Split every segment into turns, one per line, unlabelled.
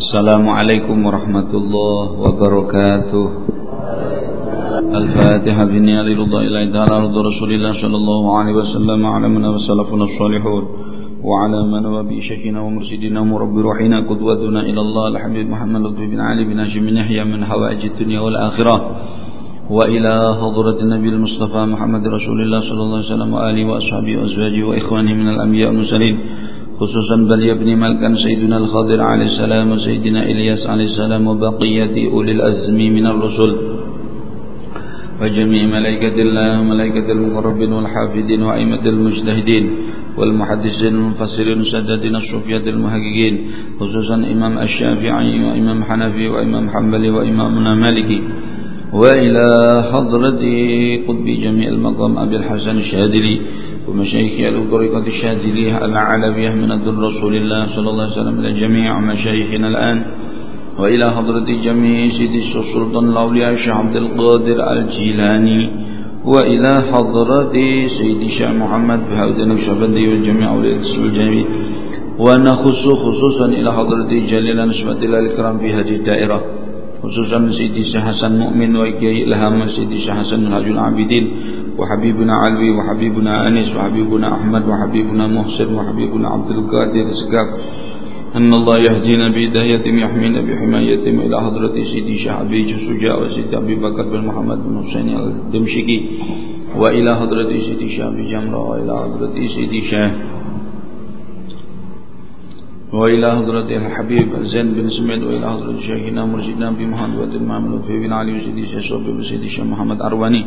Assalamualaikum warahmatullahi wabarakatuh Al-Fatiha bin Yalilullah ilaih ta'ala Ardu Rasulillah sallallahu alaihi wasallam Ala mana wa salafuna salihun Wa ala mana wa bi syekhina wa mursidina Murabbi ruhina kudwatuna ilallah Alhamdulillah Muhammad Lutfi bin Ali bin Hashim bin Yahya Min hawajid dunia wal akhirah وإلى حضرة النبي المصطفى محمد رسول الله صلى الله عليه وسلم وآله وأصحابه وأزواجه وإخوانه من الأنبياء والمرسلين خصوصا بل يبني ملكا سيدنا الخضر عليه السلام وسيدنا إلياس عليه السلام وبقية أولي الأزم من الرسل. وجميع ملائكة الله وملائكة المقربين والحافظين وأئمة المجتهدين والمحدثين المفسرين المسددين الصوفية المحققين خصوصا إمام الشافعي وإمام حنفي وإمام حنبلي وإمامنا مالكي. وإلى حضرة قطب جميع المقام أبي الحسن الشاذلي ومشايخ أهل الطريقة الشاذلية العلوية من الدر رسول الله صلى الله عليه وسلم إلى جميع مشايخنا الآن وإلى حضرة جميع سيد السلطان الأولياء الشيخ عبد القادر الجيلاني وإلى حضرة سيد الشيخ محمد بهاود النقشبندي والجميع أولياء الجميع ونخص خصوصا إلى حضرة جليل نسبة الله الكرام في هذه الدائرة. خصوصا سيد الشيخ حسن مؤمن وكي إلهام سيد الشيخ حسن منهاج العابدين. وحبيبنا علوي وحبيبنا أنس وحبيبنا أحمد وحبيبنا محسن وحبيبنا عبد القادر السقاف أن الله يهدينا بهدايتهم يحمينا بحمايتهم إلى حضرة سيدي شعبي الشجاع وسيدي أبي بكر بن محمد بن حسين الدمشقي وإلى حضرة سيدي شعبي جمرة وإلى حضرة سيدي شاه وإلى حضرة الحبيب زين بن سميد وإلى حضرة شيخنا مرشدنا بمحمد المعمل في بن علي وسيدي شيخ وسيدي شيخ محمد أرواني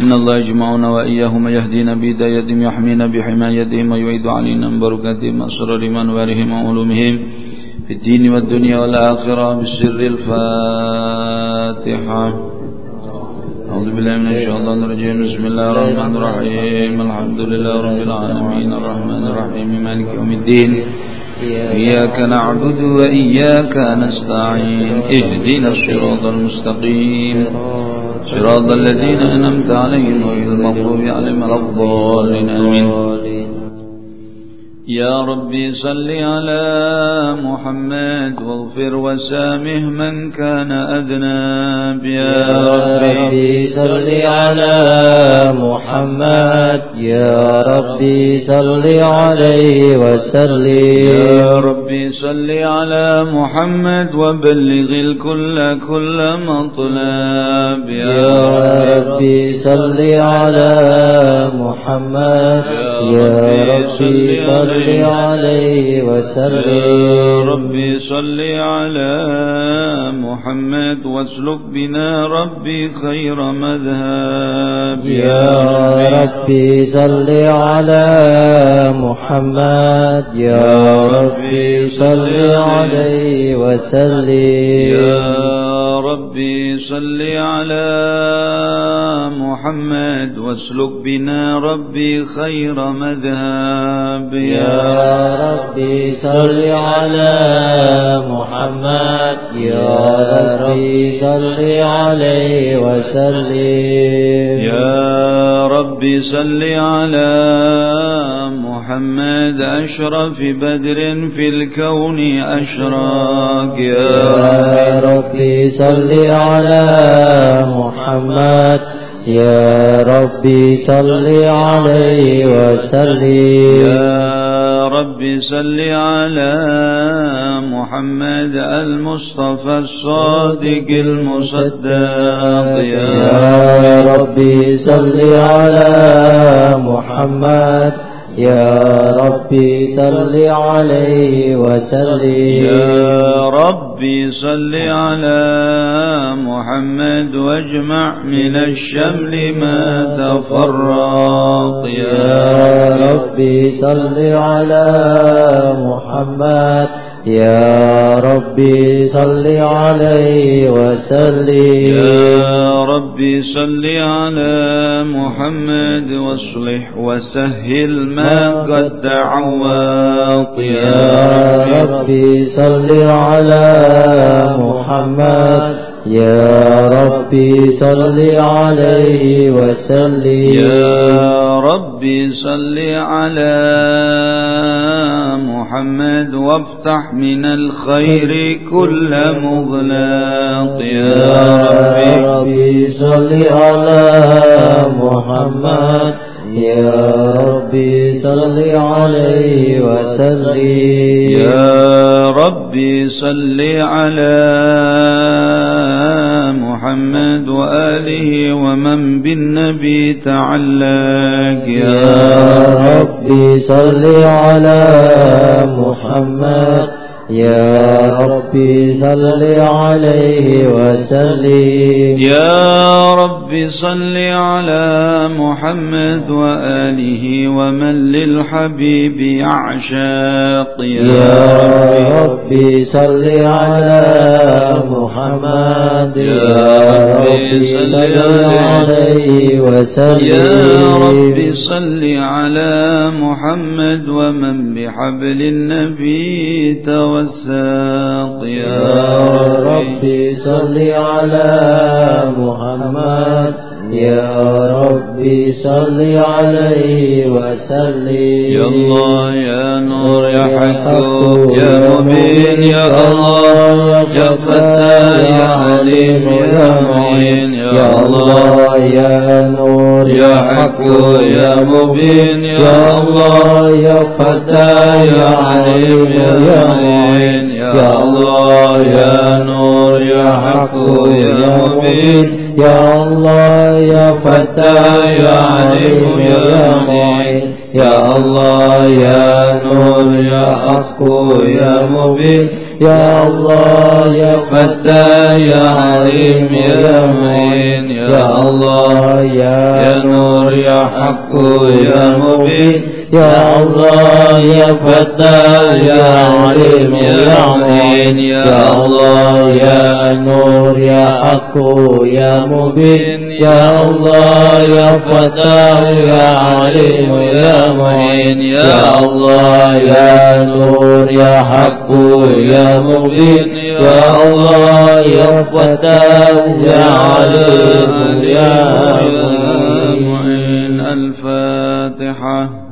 إن الله يجمعنا وإياهم يهدينا بهدايتهم يحمينا بحمايتهم ويعيد علينا من بركاتهم أسرار منوارهم وعلومهم في الدين والدنيا والآخرة بالسر الفاتحة أعوذ بالله من الشيطان الرجيم بسم الله الرحمن الرحيم الحمد لله رب العالمين الرحمن الرحيم مالك يوم الدين إياك نعبد وإياك نستعين اهدنا الصراط المستقيم. صراط الذين أنمت عليهم غير المغضوب عليهم ولا الضالين آمين. يا ربي صل على محمد واغفر وسامه من كان أذنب يا
ربي صل على محمد. يا ربي صل عليه وسلم.
يا ربي صل على محمد وبلغ الكل كل مطلب.
يا ربي صل على محمد. يا ربي صل عليه وسلم.
يا ربي صل على محمد واسلك بنا ربي خير مذهب.
يا ربي صل على محمد. يا ربي صل عليه وسلم.
يا ربي صل على محمد واسلك بنا ربي خير مذهب.
يا ربي صل على محمد. يا ربي صل عليه وسلم.
يا ربي صل على محمد أشرف بدر في الكون أشراك يا
ربي صل على محمد. يا ربي صل عليه وسلم.
يا ربي صل على محمد المصطفى الصادق المصدق.
يا ربي صل على محمد. يا ربي صل عليه وسلم.
يا ربي صل على محمد واجمع من الشمل ما تفرق.
يا ربي صل على محمد يا ربي صل عليه وسلم.
يا ربي صل على محمد واصلح وسهل ما قد تعوق
يا ربي صل على محمد يا ربي صل عليه وسلم.
يا ربي صل على محمد وافتح من الخير كل مغلاق.
يا ربي صل على محمد يا ربي صل عليه وسلم.
يا ربي صل على محمد وآله ومن بالنبي تعلق
يا ربي صل على محمد يا ربي صل عليه وسلم.
يا ربي صل على محمد وآله ومن للحبيب يعشاق
يا ربي صل على محمد. يا ربي صل عليه. وسلم.
يا ربي صل على محمد ومن بحبل النبي توسل والساق
يا ربي صل على محمد. يا ربي صل عليه وسلم.
يا الله يا نور يا حق يا مبين يا الله يا فتى يا عليم يا معين
يا الله يا نور
يا حق يا مبين يا الله. يا فتى يا عليم يا معين يا الله. يا نور يا حق يا مبين
يا الله يا فتى يا عليم يا معين. يا الله يا نور يا حق يا مبين. يا الله يا فتى يا عليم يا معين. يا الله يا نور يا حق يا مبين. يا الله يا فتى يا عليم يا معين. يا الله يا نور يا حق يا مبين. يا الله يا فتى يا عليم يا معين. يا الله يا نور يا حق يا مبين. يا الله يا فتى يا عليم يا
معين. ألفاتحة.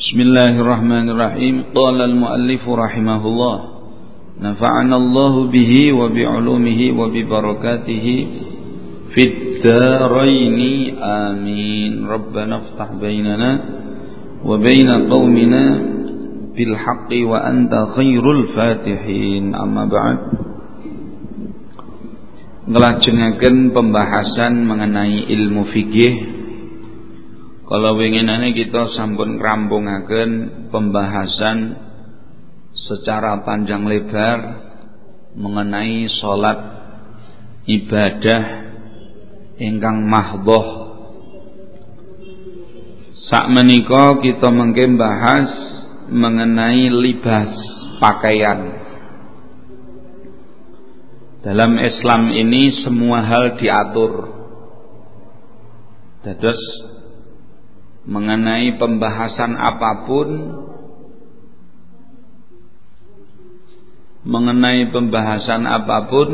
Bismillahirrahmanirrahim. Qala al-muallif rahimahullah. Nafa'ana Allah bihi wa bi 'ulumihi wa bi barakatihi fid darain. Amin. Rabbana iftah bainana wa bain qaumina bil haqqi wa anta khairul fatihin. Amma ba'd. Ngelajengaken pembahasan mengenai ilmu fikih kalau winginane kita sampun ngrampungaken pembahasan secara panjang lebar mengenai salat ibadah ingkang mahdhoh. Sak menika kita mengke bahas mengenai libas pakaian. Dalam Islam ini semua hal diatur. Dados mengenai pembahasan apa pun mengenai pembahasan apa pun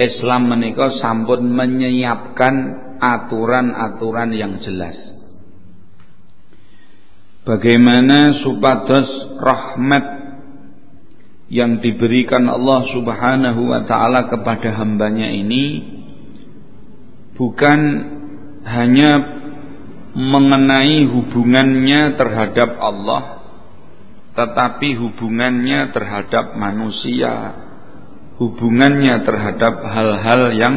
Islam menikah sampun menyiapkan aturan-aturan yang jelas. Bagaimana supados rahmat yang diberikan Allah Subhanahu wa taala kepada hambanya ini bukan hanya mengenai hubungannya terhadap Allah tetapi hubungannya terhadap manusia hubungannya terhadap hal-hal yang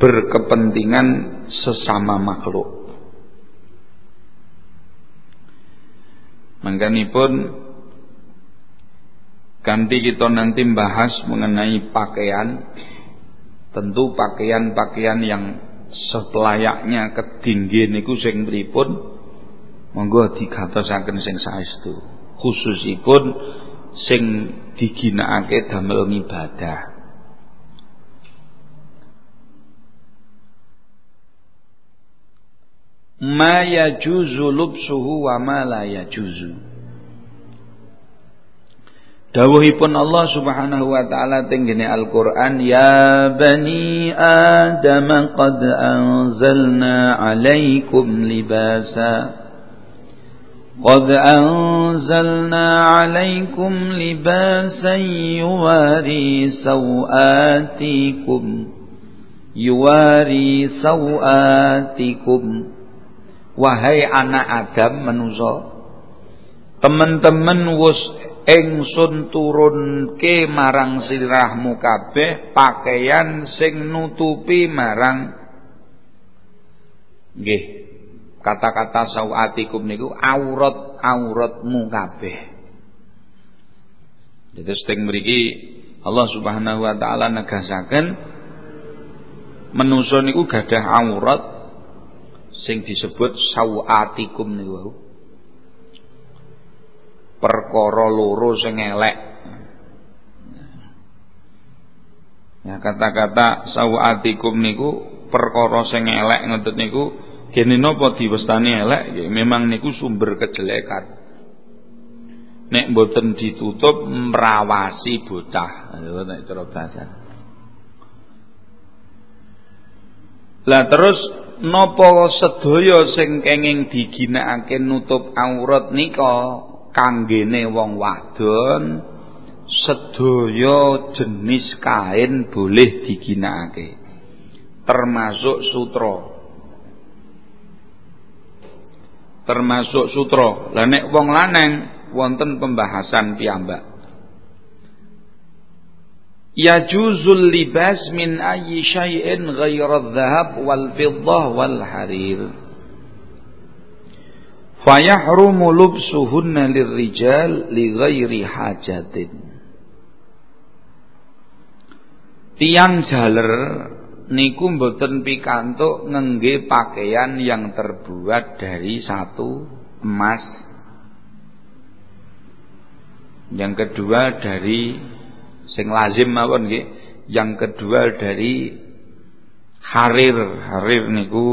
berkepentingan sesama makhluk. Pun ganti kita nanti bahas mengenai pakaian. Tentu pakaian-pakaian yang selayaknya ketinggian niku sing pripun? Monggo digatosaken sing saestu. Khususipun sing diginakake damel ibadah ma yajuzu lubsuhu wa ma la yajuzu Dawuhipun Allah Subhanahu wa taala tenggene Al-Qur'an ya bani Adam qad anzalna 'alaikum libasa قد أنزلنا عليكم لباسا يواري سوآتكم يواري سوآتكم Wahai anak Adam manusia Teman-teman wus ingsun turunke marang sirahmu kabeh pakaian sing nutupi marang nggih. Kata-kata sawatikum niku aurat-auratmu kabeh. Jadi sing mriki Allah Subhanahu wa taala negasaken manusa niku gadah aurat sing disebut sawatikum niku perkara loro sing elek. Ya kata-kata sawatikum niku perkara sing elek ngoten niku gene napa diwestani elek memang niku sumber kejelekan. Nek mboten ditutup merawasi bocah. Nek cara bahasa. Lah terus napa sedaya sing kenging diginakake nutup aurat nika kanggene wong wadon sedaya jenis kain boleh diginakake termasuk sutra. Termasuk sutra. Lah nek wong lanang wonten pembahasan piyambak. Yajuzul libas min ayyi syai'in ghairadh dhahab wal fiddah wal harir fayahrumu lubsuhunna lirrijal li ghairi hajatin. Tiang jaler niku mboten pikantuk ngengge pakaian yang terbuat dari satu emas. Yang kedua dari sing lazim mawon nggih yang kedua dari harir. Harir niku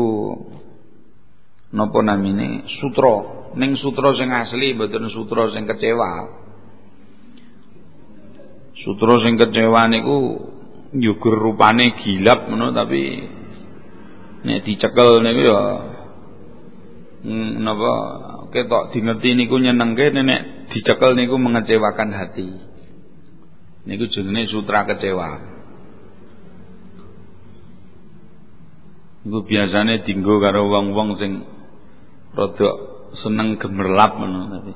napa namine? Sutra. Ning sutra sing asli mboten sutra sing kecewa. Sutra sing kecewa niku nyugur rupane gilap ngono tapi nek dicekel niku ya hmm, napa? Ketok dingerti niku nyenengke nek dicekel niku mengecewakan hati. Niku jenenge sutra kecewa. Iku biasane dinggo karo wong-wong sing rada seneng gemerlap ngono tapi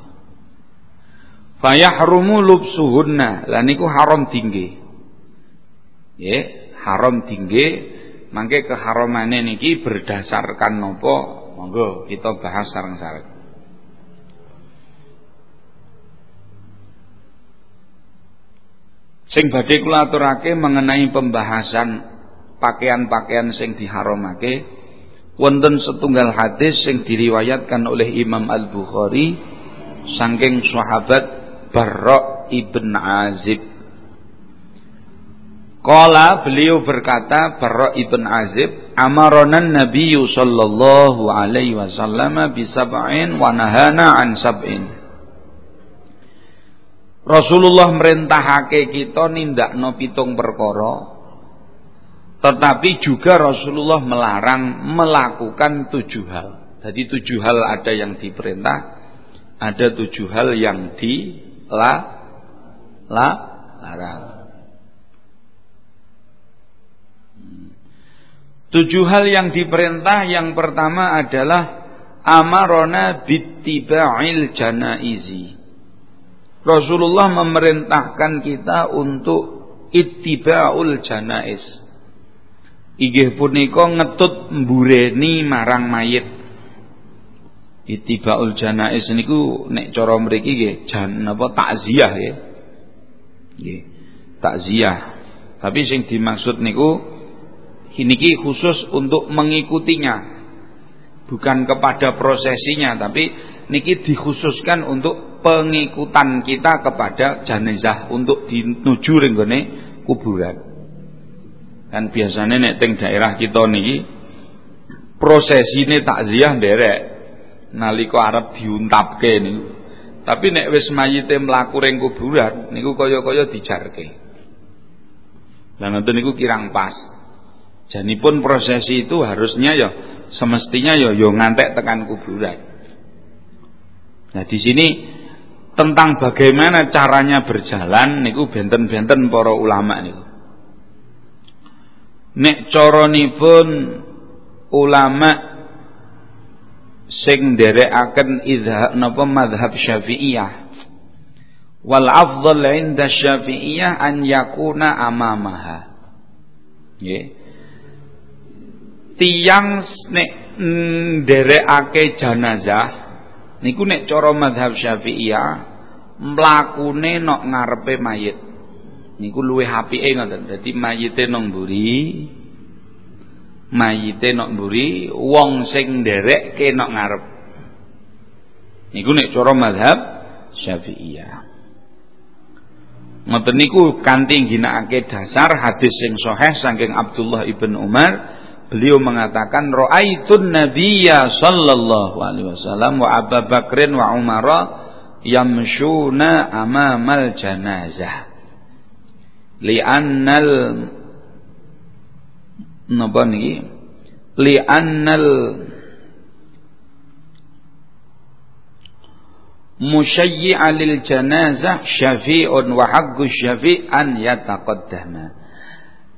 fayahrumu lubsuhunna. Lan niku haram tinggi ya haram tinggi mangke keharamane niki berdasarkan nopo? Monggo kita bahas sareng-sareng. Sing badhe kula aturake mengenai pembahasan pakaian-pakaian sing diharamake wonten setunggal hadis yang diriwayatkan oleh Imam Al-Bukhari saking sahabat Barra ibn Azib. Qala beliau berkata Barra ibn Azib amaronan Nabi sallallahu alaihi wasallam bisab'in wa nahana an sab'in. Rasulullah merintahake kita nindakno pitung perkara tetapi juga Rasulullah melarang melakukan tujuh hal. Jadi tujuh hal ada yang diperintah, ada tujuh hal yang dilarang. Tujuh hal yang diperintah yang pertama adalah amarona bittiba'il janaizi. Rasulullah memerintahkan kita untuk ittiba'ul janaiz Inggih punika ngetut mbureni marang mayit. Itibaul janaiz niku nek cara mriki nggih jan napa takziah. Nggih. Takziah. Tapi sing dimaksud niku niki khusus untuk mengikutinya. Bukan kepada prosesinya tapi niki dikhususkan untuk pengikutan kita kepada jenazah untuk dinuju ringgone kuburan. Kan biasanya nek teng daerah kita niki prosesine takziah nderek nalika arep diuntapke niku. Tapi nek wis mayite mlaku ring kuburan niku kaya-kaya dijarke. Lah ngoten niku kirang pas. Janipun prosesi itu harusnya ya semestinya ya yo ya ngantek tekan kuburan. Nah di sini tentang bagaimana caranya berjalan niku benten-benten para ulama niku. Nek pun ulama sing nderekaken idhab napa madhab Syafi'iyah. Wal afdal 'inda Syafi'iyah an yakuna amamaha. Nggih tiang nek nderekake janazah niku nek cara madhab Syafi'iyah mlakune nok ngarepe mayit niku luwih apike ngoten. Dadi mayite nang mburi mayite nok mburi wong sing nderekke nok ngarep. Niku nek cara madhab Syafi'iyah. Ngoten niku kanthi ginakake dasar hadis sing sahih saking Abdullah ibn Umar Beliau mengatakan ra'aitun nabiyya sallallahu alaihi wasallam wa Abu Bakrin wa Umar yamshuna amamal janazah. Li'annal napa niki? Li'annal musyayyi'a lil janazah syafi'un wa haqqu syafi' an yataqaddama.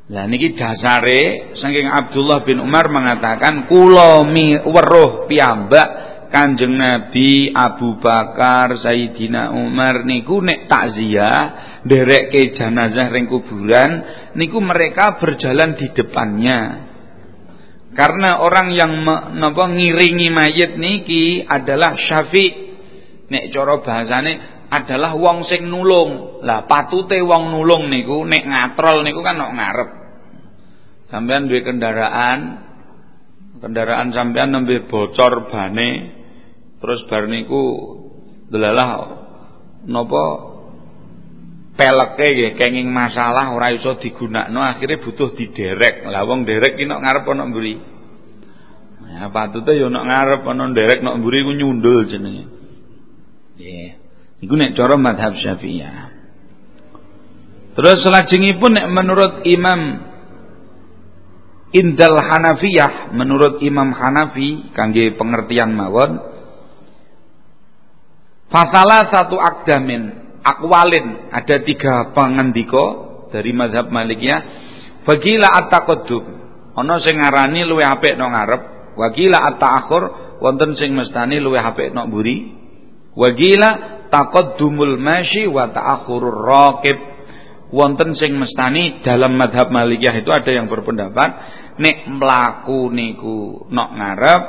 Lah niki dasare saking Abdullah bin Umar mengatakan kula weruh piyambak Kanjeng Nabi Abu Bakar Sayyidina Umar niku nek takziah nderekke jenazah ring kuburan niku mereka berjalan di depannya. Karena orang yang napa ngiringi mayit niki adalah syafi' nek cara bahasane adalah wong sing nulung. Lah patute wong nulung niku nek ngatrol niku kan nok ngarep. Sampean duwe kendaraan, kendaraan sampean nembe bocor bane, terus bar niku delalah napa peleke nggih kenging masalah ora iso digunakno akhirnya butuh diderek. Lah wong derek ki nok ngarep ana mburi. Ya patute yo nok ngarep ana derek nok mburi ku nyundul jenenge. Nggih. Iku nek cara madhab Syafi'iyah. Terus pun nek menurut Imam Indal Hanafiyah, menurut Imam Hanafi kangge pengertian mawon Fasalah satu akdamin akwalin. Ada tiga pangandika dari madhab Malikiyah. Bagila at-taqaddum. Ana sing ngarani luwih apik nang ngarep. Wagila at-ta'akhur. Wonten sing mestani luwih apik nang mburi. Wagila taqaddumul masyi wa ta'akhurur raqib. Wonten sing mestani dalam madhab Malikiyah itu ada yang berpendapat nek mlaku niku nok ngarep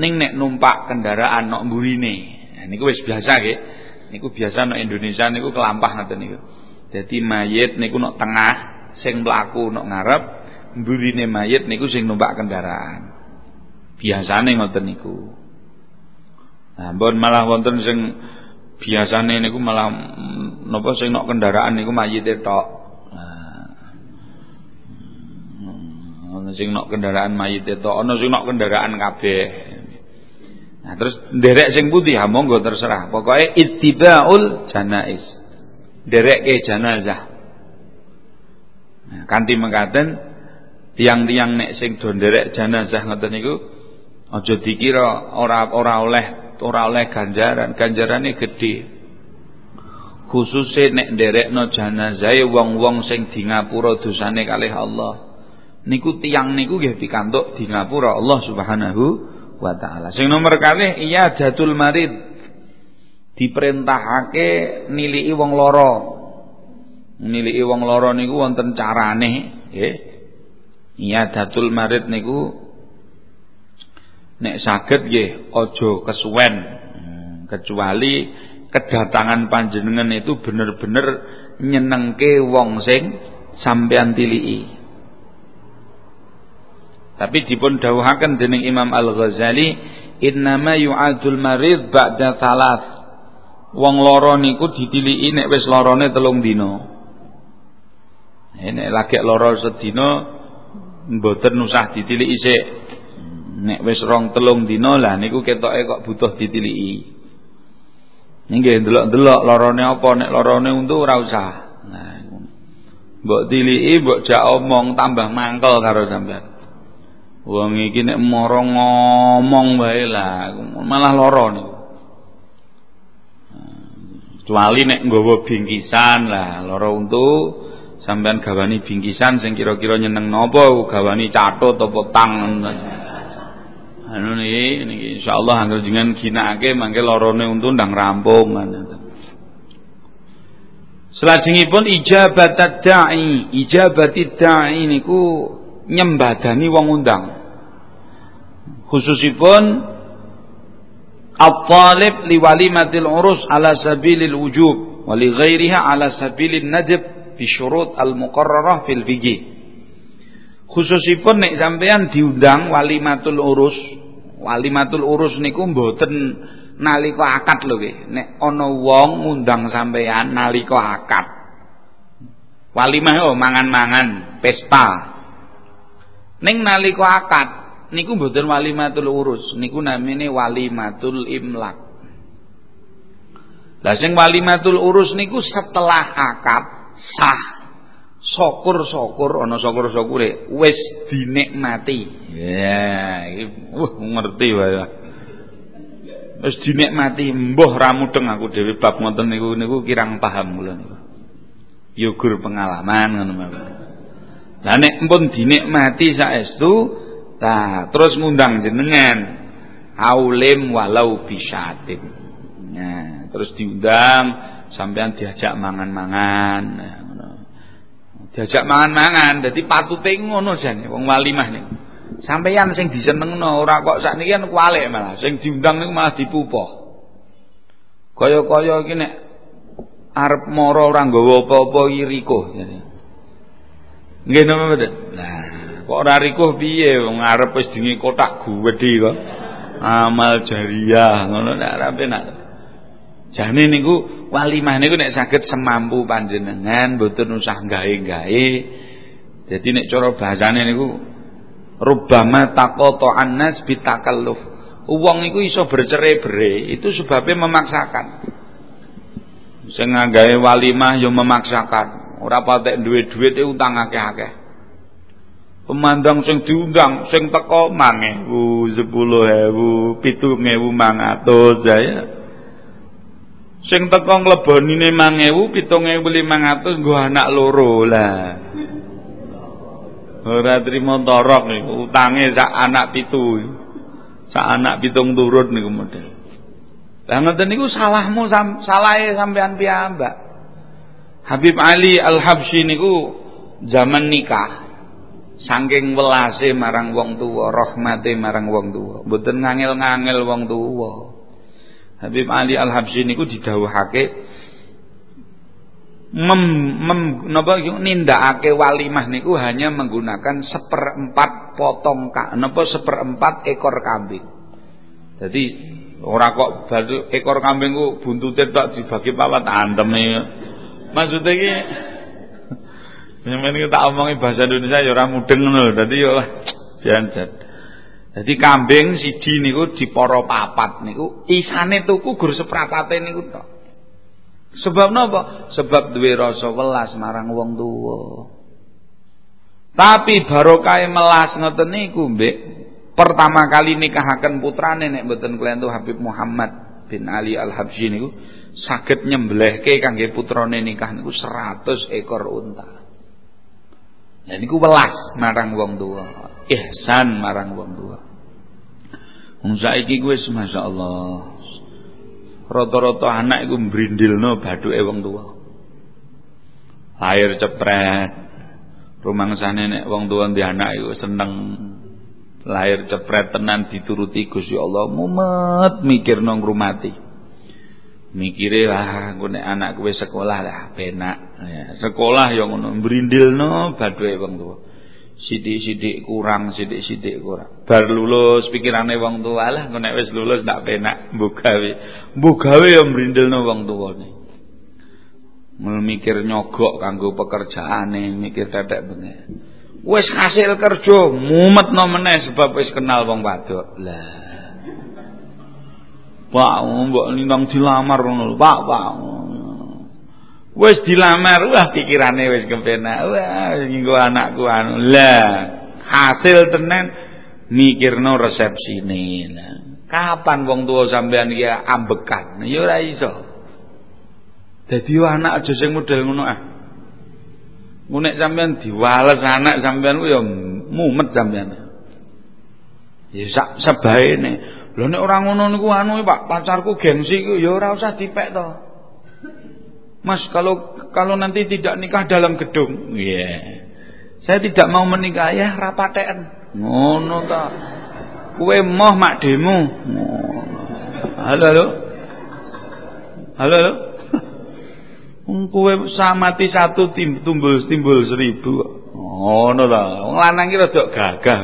ning nek numpak kendaraan nok mburine. Nah, niku wis biasa nggih niku biasa nok Indonesia niku kelampah ngoten niku dadi mayit niku nok tengah sing mlaku nok ngarep mburine mayit niku sing numpak kendaraan biasane ngoten niku nah mbon malah wonten sing biasane niku malah napa sing nok kendaraan niku mayite tok. Nah, ana sing nok kendaraan mayite tok, ana sing nok kendaraan kabeh. Nah, terus nderek sing putih ha monggo terserah. Pokoke ittibaul janais. Nderekke jenazah. Nah, kanthi mengkaten tiang-tiang nek sing do nderek jenazah ngoten niku aja dikira ora ora oleh ora oleh ganjaran, ganjarane gede. Khususe nek nderekno janazahe wong-wong sing di ngapura dosane kalih Allah. Niku tiang niku nggih pikantuk di ngapura Allah Subhanahu wa taala. Sing nomor kalih iya datul marid. Diperintahake niliki wong loro. Niliki wong loro niku wonten carane, nggih. Iya datul marid niku nek saged nggih aja kesuwen hmm, kecuali kedatangan panjenengan itu bener-bener nyenengke wong sing sampean tilii tapi dipun dawuhaken dening Imam Al-Ghazali innama yu'adul marid ba'da talat wong loro niku ditiliki nek wis lorone telung dina. Nek lagi loro sedina mboten usah ditiliki sik. Nek wis rong telung dina lah niku ketoke kok butuh ditiliki. Nggih delok-delok lorone apa nek lorone untu ora usah. Nah, mbok tiliki mbok jak omong tambah mangkel karo sampean. Wong iki nek mara ngomong wae lah malah lara niku. Kecuali nek nggawa bingkisan lah lara untu sampean gawani bingkisan sing kira-kira nyeneng napa gawani catut apa tang anu niki niki insyaallah anggere jenengan ginakake mangke larane untu ndang rampung Selajengipun ijabat da'i, ijabati da'i niku nyembadani wong undang. Khususipun at-talib li walimatil urus ala sabilil wujub wa li ghairiha ala sabilin nadb bi syurut al-muqarrarah fil fiqh. Khususipun nek sampean diundang walimatul urus Walimatul urus niku mboten nalika akad lho nggih. Nek ana wong ngundang sampeyan nalika akad. Walimah oh mangan-mangan, pesta. Ning nalika akad niku mboten walimatul urus, niku namine walimatul imlak. Lah sing walimatul urus niku setelah akad sah syukur-syukur ana syukur-syukure wis dinikmati. Ya, wah ngerti wae. Wis dinikmati, mbah ra aku dhewe bab ngoten niku niku kirang paham kula niku. Yugur pengalaman ngono mawon. Lah nek pun dinikmati saestu, nah terus ngundang jenengan. Aulim walau bisyatin. Nah, terus diundang sampean diajak mangan-mangan. Nah, diajak mangan-mangan dadi patute ngono jane wong walimah niku. Sampeyan sing disenengno ora kok sakniki kan kualik malah. Sing diundang niku malah dipupuh. Kaya-kaya iki nek arep mara ora nggawa apa-apa iki rikuh jane nggih napa mboten nah kok ora rikuh piye wong arep wis dingi kotak gedhe kok amal jariah ngono nek ora penak jane niku walimah niku nek saged semampu panjenengan mboten usah gawe-gawe. Jadi nek cara bahasane niku rubama taqata annas bitakalluf. Wong iku iso bercerai-berai itu sebabnya memaksakan. Sing walimah yo memaksakan. Ora patek duwe dhuwit utang akeh-akeh. Pemandang sing diundang sing teko 1000, 10000, 7500 ya. Sing teko nglebonine 5000, 7500 nggo anak loro lah. Ora trimo torok niku, utange sak anak pitu. Sak anak pitung turun niku model. Lah ngoten niku salahmu sam, salahe sampean piyambak. Habib Ali Al-Habsyi niku zaman nikah saking welase marang wong tuwa, rahmate marang wong tuwa. Mboten ngangel-ngangel wong tuwa. Habib Ali Al-Habsyi niku didhawuhake mem, mem napa nindakake walimah niku hanya menggunakan seperempat potong ka napa seperempat ekor kambing. Jadi ora kok ekor kambing ku buntute tok dibagi papat anteme. Maksudnya iki Sampeyan iki tak omongi bahasa Indonesia ya ora mudeng ngono. Dadi yo jan jadi kambing siji niku dipara papat niku isane tuku gur seprapate niku tok. Sebab napa? Sebab duwe rasa welas marang wong tuwa. Tapi barokah melas ngoten niku, Mbek. Pertama kali nikahaken putrane nek mboten klientu Habib Muhammad bin Ali Al-Habsyi niku saged nyembelihke kangge putrane nikah niku 100 ekor unta. Lah niku welas marang wong tuwa, ihsan marang wong tuwa. Wong saiki wis masyaallah. Rata-rata anak iku mbrindilno bathuke wong tuwa. Lahir cepret. Rumangsane nek wong tuwa ndek anak iku seneng lahir cepret tenan dituruti Gusti Allah mumet mikir nang rumati. Mikire lah engko nek anakku sekolah lah penak. Ya, sekolah ya ngono mbrindilno bathuke wong tuwa sidik-sidik kurang, sidik-sidik kurang. Bar lulus pikirane wong tua lah engko nek wis lulus ndak penak mbok gawe. Mbok gawe ya mrindelno wong tuwane. Mikir nyogok kanggo pekerjaane, mikir tetek bengi. Wis hasil kerja mumetno meneh sebab wis kenal wong wadok. Lah. Pak, mbok nindang dilamar ngono. Pak, Pak. Wis dilamar, wah pikirane wis kepenak. Wah, nggo anakku anu. Lah, hasil tenan mikirno resepsine. Lah, kapan wong tua sampean iki ambekan? Ya ora iso. Dadi anak aja sing model ngono ah. Nek sampean diwales anak sampean ku ya mumet sampean. Ya sak sebaene. Lho nek ora ngono niku anu Pak, pacarku gengsi ku ya ora usah dipek to. Mas kalau kalau nanti tidak nikah dalam gedung, iya. Saya tidak mau menikah ya rapaten. Ngono ta. Kowe moh mak demo. Halo halo. Halo halo. Kowe samati satu timbul timbul seribu. Ngono ta. Wong lanang ki rada gagah.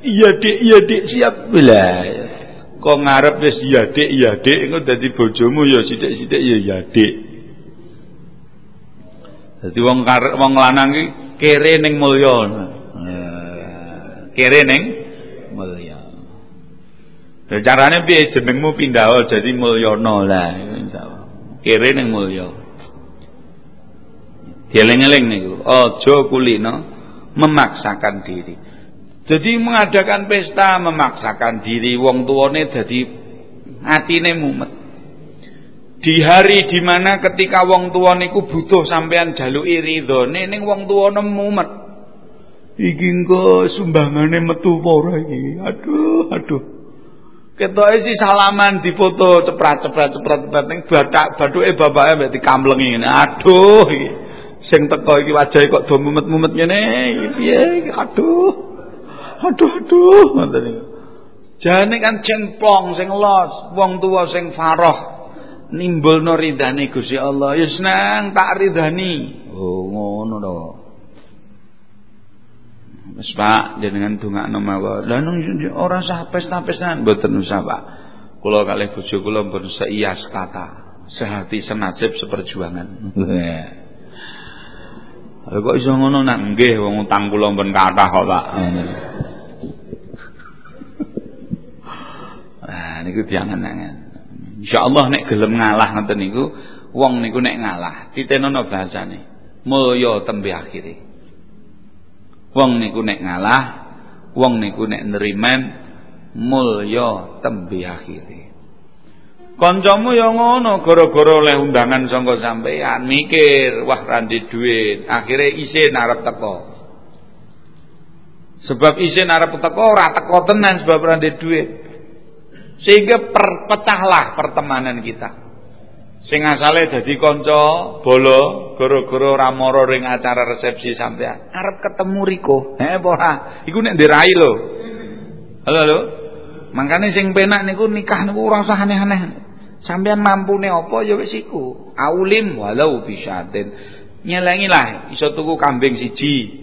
Iya Dik, iya Dik, siap. Lah. Kok ngarep wis iya Dik, iya Dik, engko dadi bojomu ya sithik-sithik ya iya Dik. Dadi wong wong lanang ki kere ning mulya. Kere ning mulya. Carane piye jenengmu pindah jadi Mulyana lah insyaallah. Kere ning mulya. Dieling-eling niku, aja kulino memaksakan diri. Jadi mengadakan pesta memaksakan diri wong tuane dadi atine mumet. Di hari di mana ketika wong tua niku butuh sampean jaluki ridhone ning wong tuane mumet. Iki engko sumbangane metu apa ora iki? Aduh, aduh. Ketoke si salaman difoto ceprat-ceprat ceprat ning bathak bathuke bapake mbek dikamlengi ngene. Aduh iki sing teko iki wajahe kok do mumet-mumet ngene piye aduh aduh aduh ngoten niku jane kan cemplong sing los wong tuwa sing faroh nimbulno ridane Gusti Allah ya seneng tak ridani oh ngono to Wis Pak jenengan dongakno mawon. Lah nang ora sah pesta-pestaan mboten usah Pak. Kula kalih bojo kula pun seias kata, sehati senajib seperjuangan. Kok iso ngono nak nggih wong utang kula pun kathah kok, Pak. Nah niku diangen-angen. Insyaallah nek gelem ngalah ngoten niku, wong niku nek ngalah, titenono bahasane. Mulya tembe akhire. Wong niku nek ngalah, wong niku nek nerimen mulya tembe akhire. Kancamu ya ngono, gara-gara oleh undangan saka sampean, mikir, wah randi duit, akhirnya isin arep teko. Sebab isin arep teko ora teko tenan sebab randi duit. Sehingga perpecahlah pertemanan kita. Sing asale dadi kanca bolo gara-gara ora mara ring acara resepsi sampean. Arep ketemu Riko. Heh ora? Iku nek ndirai lho. Halo halo. Makane sing penak niku nikah niku ora usah aneh-aneh. Sampean mampune apa ya wis iku. Aulim walau bisatin. Nyelengilah iso tuku kambing siji.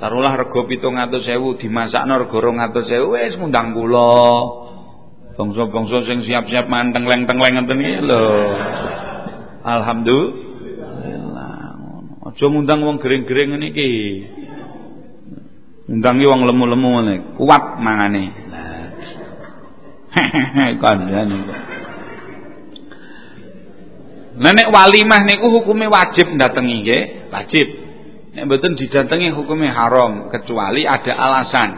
Taruhlah rega 700.000 dimasakno rega 200.000 wis ngundang kula. Bangsa-bangsa sing siap-siap manteng leng-tengleng ngoten iki lho. Alhamdulillah. Aja ngundang wong gering-gering ngene iki. Ngundangi wong lemu-lemu ngene, kuat mangane. Lah. Kandhane. Nah nek walimah niku hukume wajib ndatengi nggih, wajib. Nek mboten didatengi hukume haram kecuali ada alasan.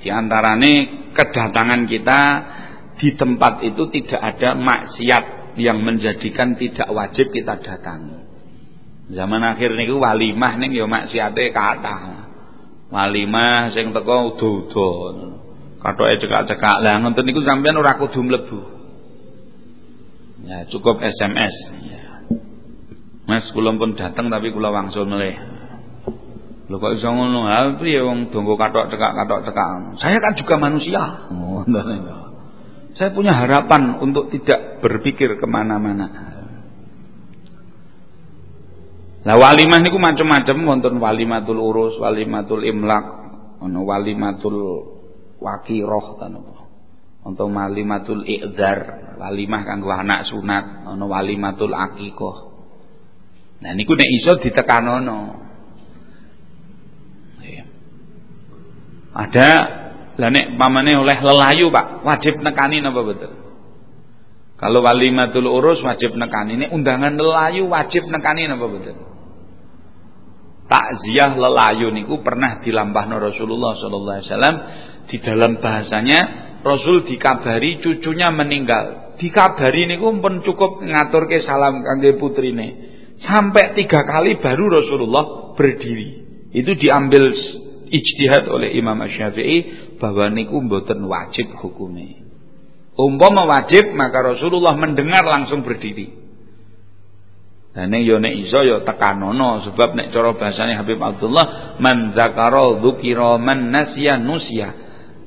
Di antarane kedatangan kita di tempat itu tidak ada maksiat yang menjadikan tidak wajib kita datangi. Zaman akhir niku walimah ning ya maksiate kathah. Walimah sing teko udo-udo. Kathoke cekak-cekak. Lah ngoten niku sampean ora kudu mlebu. Ya, cukup SMS. Ya. Mas kula pun datang tapi kula wangsul meleh. Lho kok iso ngono? Ha piye wong donggo kathok cekak kathok cekak. Saya kan juga manusia. Oh, Saya punya harapan untuk tidak berpikir ke mana-mana. Lah walimah niku macam-macam wonten walimatul urus, walimatul imlak, ono walimatul wakiroh ta napa untuk walimatul i'dzar walimah kanggo anak sunat ana walimatul aqiqah nah niku nek iso ditekanono. Ada lah nek pamane oleh lelayu Pak wajib nekani napa betul Kalau walimatul urus wajib nekani. Ini undangan lelayu wajib nekani napa betul? Takziah lelayu niku pernah dilampahno Rasulullah sallallahu alaihi wasallam di dalam bahasanya Rasul dikabari cucunya meninggal. Dikabari niku pun cukup ngaturke salam kangge putrine. Sampai tiga kali baru Rasulullah berdiri. Itu diambil ijtihad oleh Imam Syafi'i bahwa niku mboten wajib hukumnya. Umpama wajib maka Rasulullah mendengar langsung berdiri. Dan nek yo nek iso yo tekanono sebab nek cara bahasane Habib Abdullah man dzakara dzukira man nasya nusya.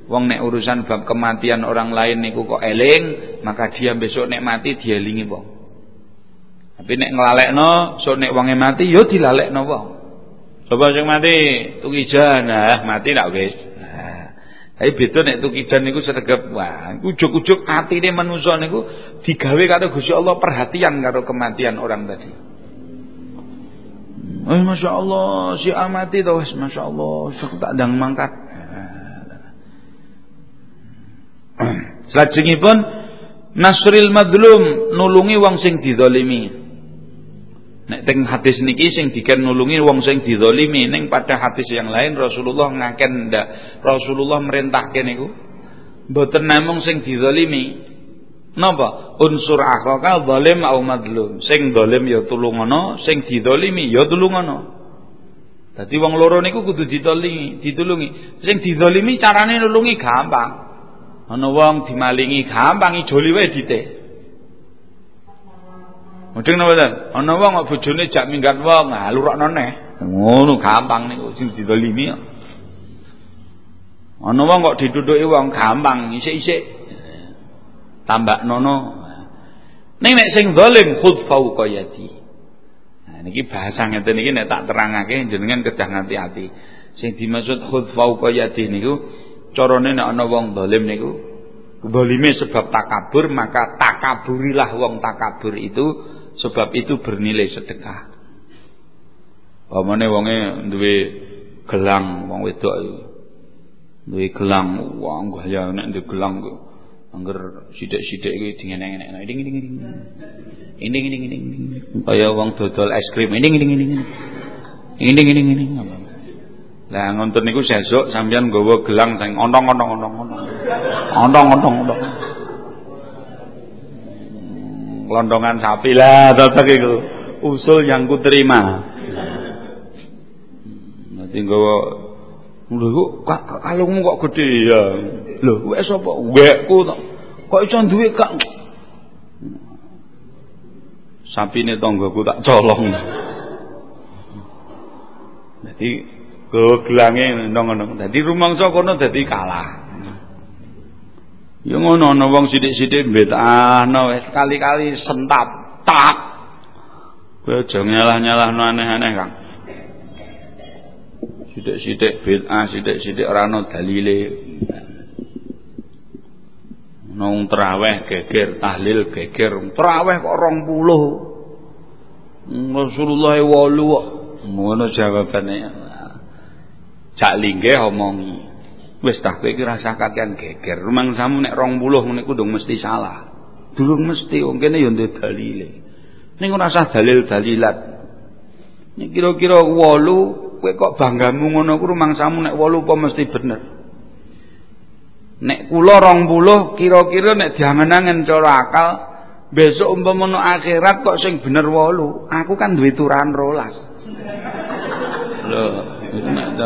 Wong nek urusan bab kematian orang lain niku kok eling, maka dia besok nek mati dielingi wong. Tapi nek nglalekno, sok nek wonge mati yo dilalekno wong. Coba sing mati tukijan, nah mati ndak wis. Tapi beda nek tukijan niku sregep wah, ujug-ujug atine manusa niku digawe karo Gusti Allah perhatian karo kematian orang tadi. Oh, Masya Allah, si amati to wis Masya Allah, sok tak ndang mangkat. Salajengipun nasril madlum nulungi wong sing dizalimi. Nek teng hadis niki sing diken nulungi wong sing dizalimi ning pada hadis yang lain Rasulullah ngaken ndak? Rasulullah merintahke niku mboten namung sing dizalimi. Napa? Unsur akhaka zalim au madlum sing zalim ya tulungono sing dizalimi ya tulungono Dadi wong loro niku kudu ditolongi ditulungi. Sing dizalimi carane nulungi gampang. Ana wong dimalingi gampang ijoli wae dite Mudeng napa ten? Ana wong kok bojone jak minggat wong, ah lurokno neh. Ngono gampang niku sing didolimi kok. Ana wong kok ditutuki wong gampang, isik-isik tambah nono. Ning nek sing zalim khudh fauqa yadi. Nah niki bahasa ngeten iki nek tak terangake jenengan kedah ngati-ati. Sing dimaksud khudh fauqa yadi niku carane nek ana wong zalim niku Zalime sebab takabur maka takaburilah wong takabur itu sebab itu bernilai sedekah. Pamane wonge duwe gelang wong wedok duwe gelang wong gaya nek duwe gelang kok angger sithik-sithik iki dingenek-enek ding ding ding. Ini ini ini kaya wong dodol es krim ini ini ini ini. Ini ini. Lah ngontun niku sesuk sampeyan nggawa gelang sing ontong-ontong-ontong. Ontong-ontong-ontong londongan sapi lah cocok itu. Usul yang ku terima nanti nggawa lho kok kalungmu kok gede ya? Lho wek sapa? Wekku kok iso duwe kak? Sapine tanggoku tak colong. Dadi gelange nong-nong dadi rumangsa kono dadi kalah Ya ngono ana wong sithik-sithik mbetahno wis kali-kali sentap tak. Kowe aja nyalah-nyalahno aneh-aneh, Kang. Sithik-sithik bid'ah, sithik-sithik ora ana dalile. Nong traweh geger, tahlil geger, traweh kok 20. Rasulullah 8 kok. Ngono jawabane. Cak linggih omongi. Wis tak kowe iki rasa kakean geger. Rumangsamu nek 20 niku dong mesti salah. Durung mesti wong kene ya ndek dalile. Ning ora usah dalil-dalilat. Nek kira-kira 8 kowe kok banggamu ngono ku rumangsamu nek 8 apa mesti bener. Nek kula 20 kira-kira nek diangen-angen cara akal besok umpama akhirat kok sing bener 8, aku kan duwe turan rolas. Lho, itu nek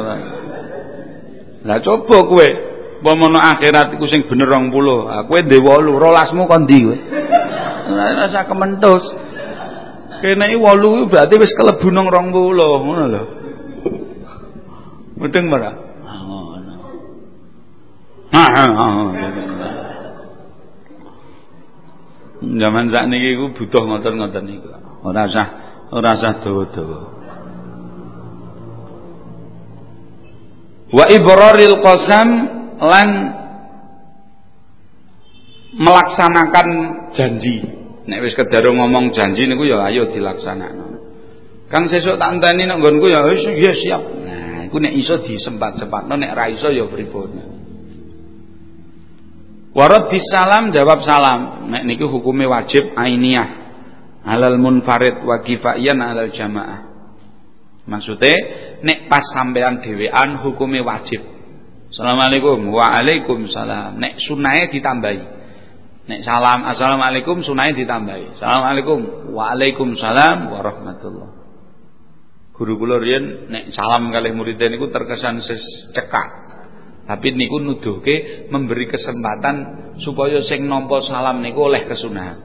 lah coba kowe umpama akhirat iku sing bener 20, ah kowe ndek 8, rolasmu kon ndi kowe? Lah rasa kementus. Kene iki 8 berarti wis kelebu nang 20, ngono lho. Mudeng ora? Ah ngono. Ah, ah, ah. Zaman sakniki iku butuh ngoten-ngoten niku. Ora usah ora usah dawa-dawa. Wa ibraril qasam lan melaksanakan janji nek wis kedaro ngomong janji niku ya ayo dilaksanakno Kang sesuk tak enteni nek nggonku ya wis ya siap nah iku nek iso disempat-sempatno nek ra iso ya pripun Warad salam jawab salam. Nek niku hukumnya wajib ainiyah. Alal munfarid wa kifayan alal jamaah. Maksudnya nek pas sampean dhewean hukumnya wajib. Assalamualaikum. Waalaikumsalam. Nek sunahnya ditambahi. Nek salam assalamualaikum sunahnya ditambahi. Assalamualaikum. Waalaikumsalam warahmatullah. Guru kula riyen nek salam kalih murid niku terkesan cekak. Tapi niku nuduhke memberi kesempatan supaya sing nampa salam niku oleh kesunahan.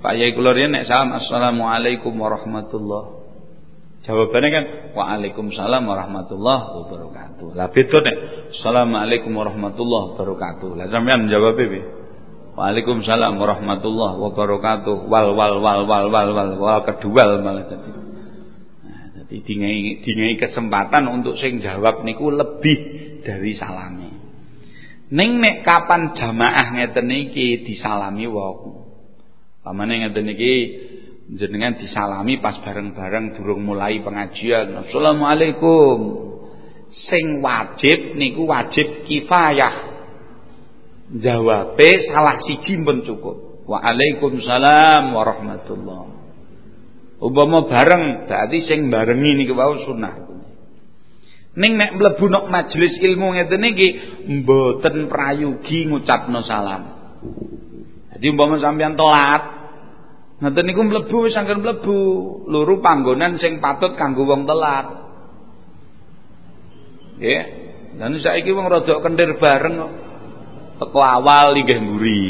Pak Yai kula nek salam assalamualaikum warahmatullah. Jawabannya kan waalaikumsalam warahmatullahi wabarakatuh. Lah beda nek assalamualaikum warahmatullahi wabarakatuh. Lah sampean jawab piye? Waalaikumsalam warahmatullahi wabarakatuh. Wal wal wal wal wal wal wal kedua malah tadi. Nah, jadi dingai dingai kesempatan untuk sing jawab niku lebih dari salami. Ning nek kapan jamaah ngeten iki disalami wong. Pamane ngeten iki jenengan disalami pas bareng-bareng durung mulai pengajian. Assalamualaikum. Sing wajib niku wajib kifayah. Jawabe salah siji pun cukup. Waalaikumsalam warahmatullah. Umpama bareng berarti sing barengi niku wau sunah. Ning nek mlebu nok majelis ilmu ngeten iki mboten prayogi ngucapno salam. Jadi umpama sampean telat ngeten niku mlebu wis anggen mlebu, luru panggonan sing patut kanggo wong telat. Nggih. Dan saiki wong rada kentir bareng kok. Teko awal inggih mburi.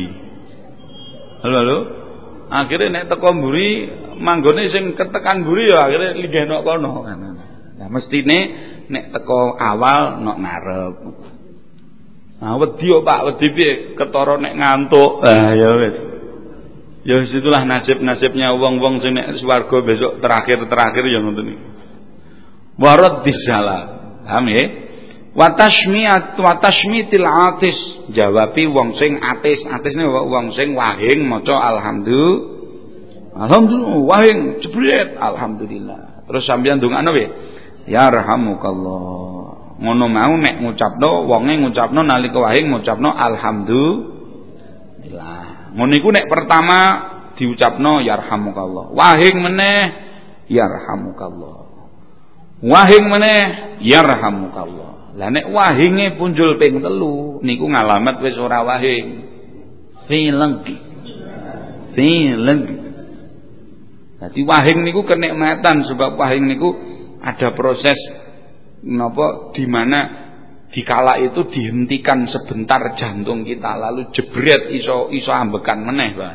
Halo halo. Akhirnya nek teko mburi manggone sing ketekan mburi ya akhirnya linggih nok kono. Nah mestine nek teko awal nok ngarep. Nah wedi Pak, wedi piye ketara nek ngantuk. Ah ya wis. Ya wis itulah nasib-nasibnya wong-wong sing nek swarga besok terakhir-terakhir ya ngoten iki. Warad disalah. Paham ya? Wa tashmiyat wa tashmitil atis jawabi wong sing atis. Atis niku wong sing wahing maca alhamdulillah. Alhamdulillah wahing jebret alhamdulillah. Terus sampeyan ndongakno piye? yarhamukallah ngono mau nek ngucapno wonge ngucapno nalika wahing ngucapno alhamdulillah ngono iku nek pertama diucapno yarhamukallah. Wahing meneh yarhamukallah. Wahing meneh yarhamukallah. Lah nek wahinge punjul ping telu niku ngalamat wis ora wahing. Fileng. Fileng. Dadi wahing niku kenikmatan sebab wahing niku ada proses napa di mana dikala itu dihentikan sebentar jantung kita lalu jebret iso iso ambekan meneh Pak.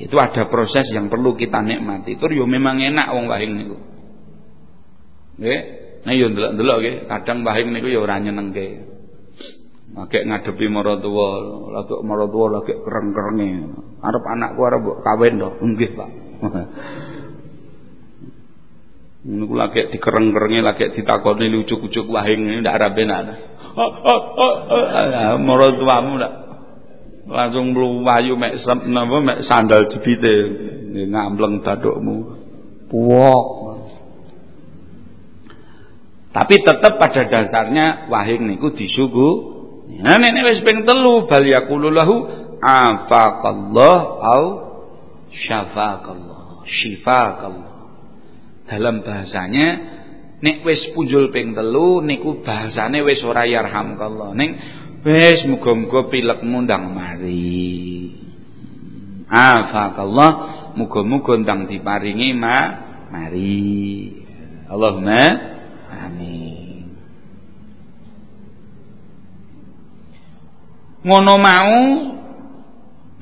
Itu ada proses yang perlu kita nikmati. Itu yo memang enak wong wahing niku. Nggih. Nah yo ndelok-ndelok nggih, kadang wahing niku yo ora nyenengke. Lagi ngadepi maratuwa, lagi maratuwa lagi kereng-kerenge. Arep anakku arep kawin to. Nggih, Pak. Niku lagi dikereng-kerenge lagi ditakoni lucu-lucu wahing ndak arabe nak. Moro tuamu ndak. Langsung mluwayu mek napa mek sandal jebite ngambleng bathukmu. Puwok. Tapi tetap pada dasarnya wahing niku disugu. Nah nek wis ping telu bal yaqulu lahu afaqallah au syafaqallah. Syifakallah dalam bahasanya nek wis punjul ping telu niku bahasane wis ora yarhamkallah ning wis muga-muga pilekmu ndang mari. Afakallah muga-muga ndang diparingi ma mari. Allahumma amin. Ngono mau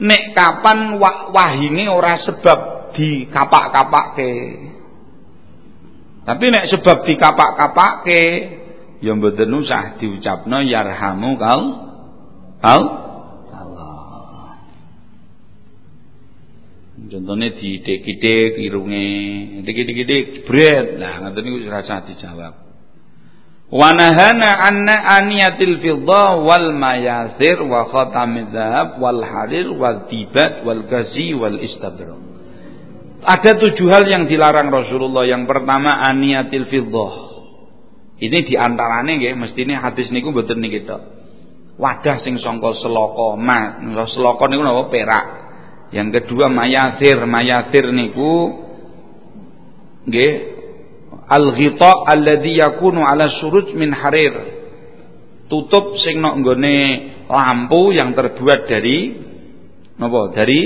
nek kapan wahinge ora sebab di kapak-kapake tapi nek sebab dikapak-kapake ya mboten usah diucapno yarhamu kal kal Allah. Contohnya di dik-dik irunge, bret. Lah ngoten niku rasa dijawab. Wa nahana anna aniyatil fidda wal mayasir wa khatamid dhahab wal harir wal tibat wal gazi wal istabrak. Ada tujuh hal yang dilarang Rasulullah. Yang pertama aniyatil fiddah. Ini di antaranya nggih mestine hadis niku mboten niki tok. wadah sing sangka selaka ma selaka niku napa perak yang kedua mayathir mayathir niku nggih al-ghita alladhi yakunu ala suruj min harir tutup sing nok nggone lampu yang terbuat dari napa dari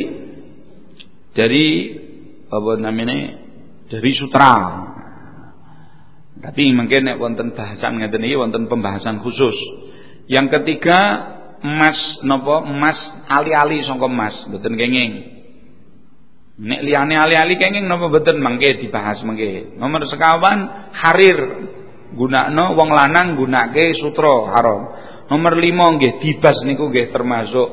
dari apa namanya dari sutra. Tapi mungkin nek wonten bahasan ngeten iki wonten pembahasan khusus. Yang ketiga emas napa? Emas ali-ali sangka emas mboten kenging. Nek liyane ali-ali kenging napa mboten? Mangke dibahas mangke. Nomor sekawan harir. Gunakno wong lanang gunake sutra haram. Nomor lima nggih dibas niku nggih termasuk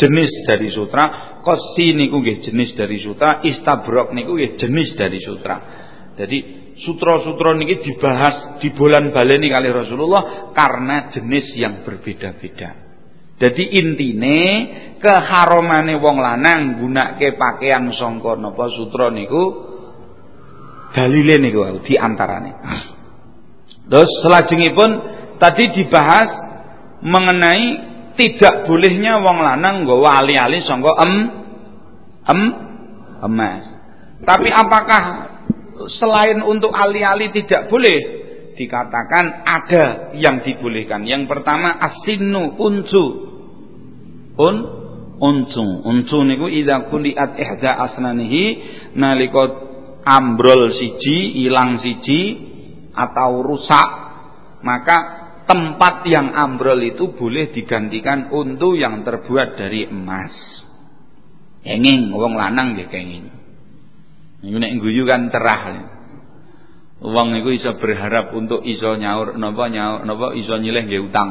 jenis dari sutra kosi niku nggih jenis dari sutra istabrok niku nggih jenis dari sutra jadi sutra-sutra niki dibahas di bulan baleni kali Rasulullah karena jenis yang berbeda-beda. Jadi intine keharomane wong lanang gunake pakaian sangka napa sutra niku dalile niku di antarane. Terus selajengipun tadi dibahas mengenai tidak bolehnya wong lanang nggawa ali-ali sangka em em emas. Tapi apakah selain untuk ali-ali tidak boleh? dikatakan ada yang dibolehkan. Yang pertama asinu uncu. Un uncu. Uncu niku idza kuliat ihda asnanihi nalika ambrol siji, ilang siji atau rusak, maka tempat yang ambrol itu boleh digantikan untu yang terbuat dari emas. Kenging wong lanang nggih kenging. Niku nek guyu kan cerah. Wong niku iso berharap untuk iso nyaur napa nyaur napa iso nyileh nggih utang.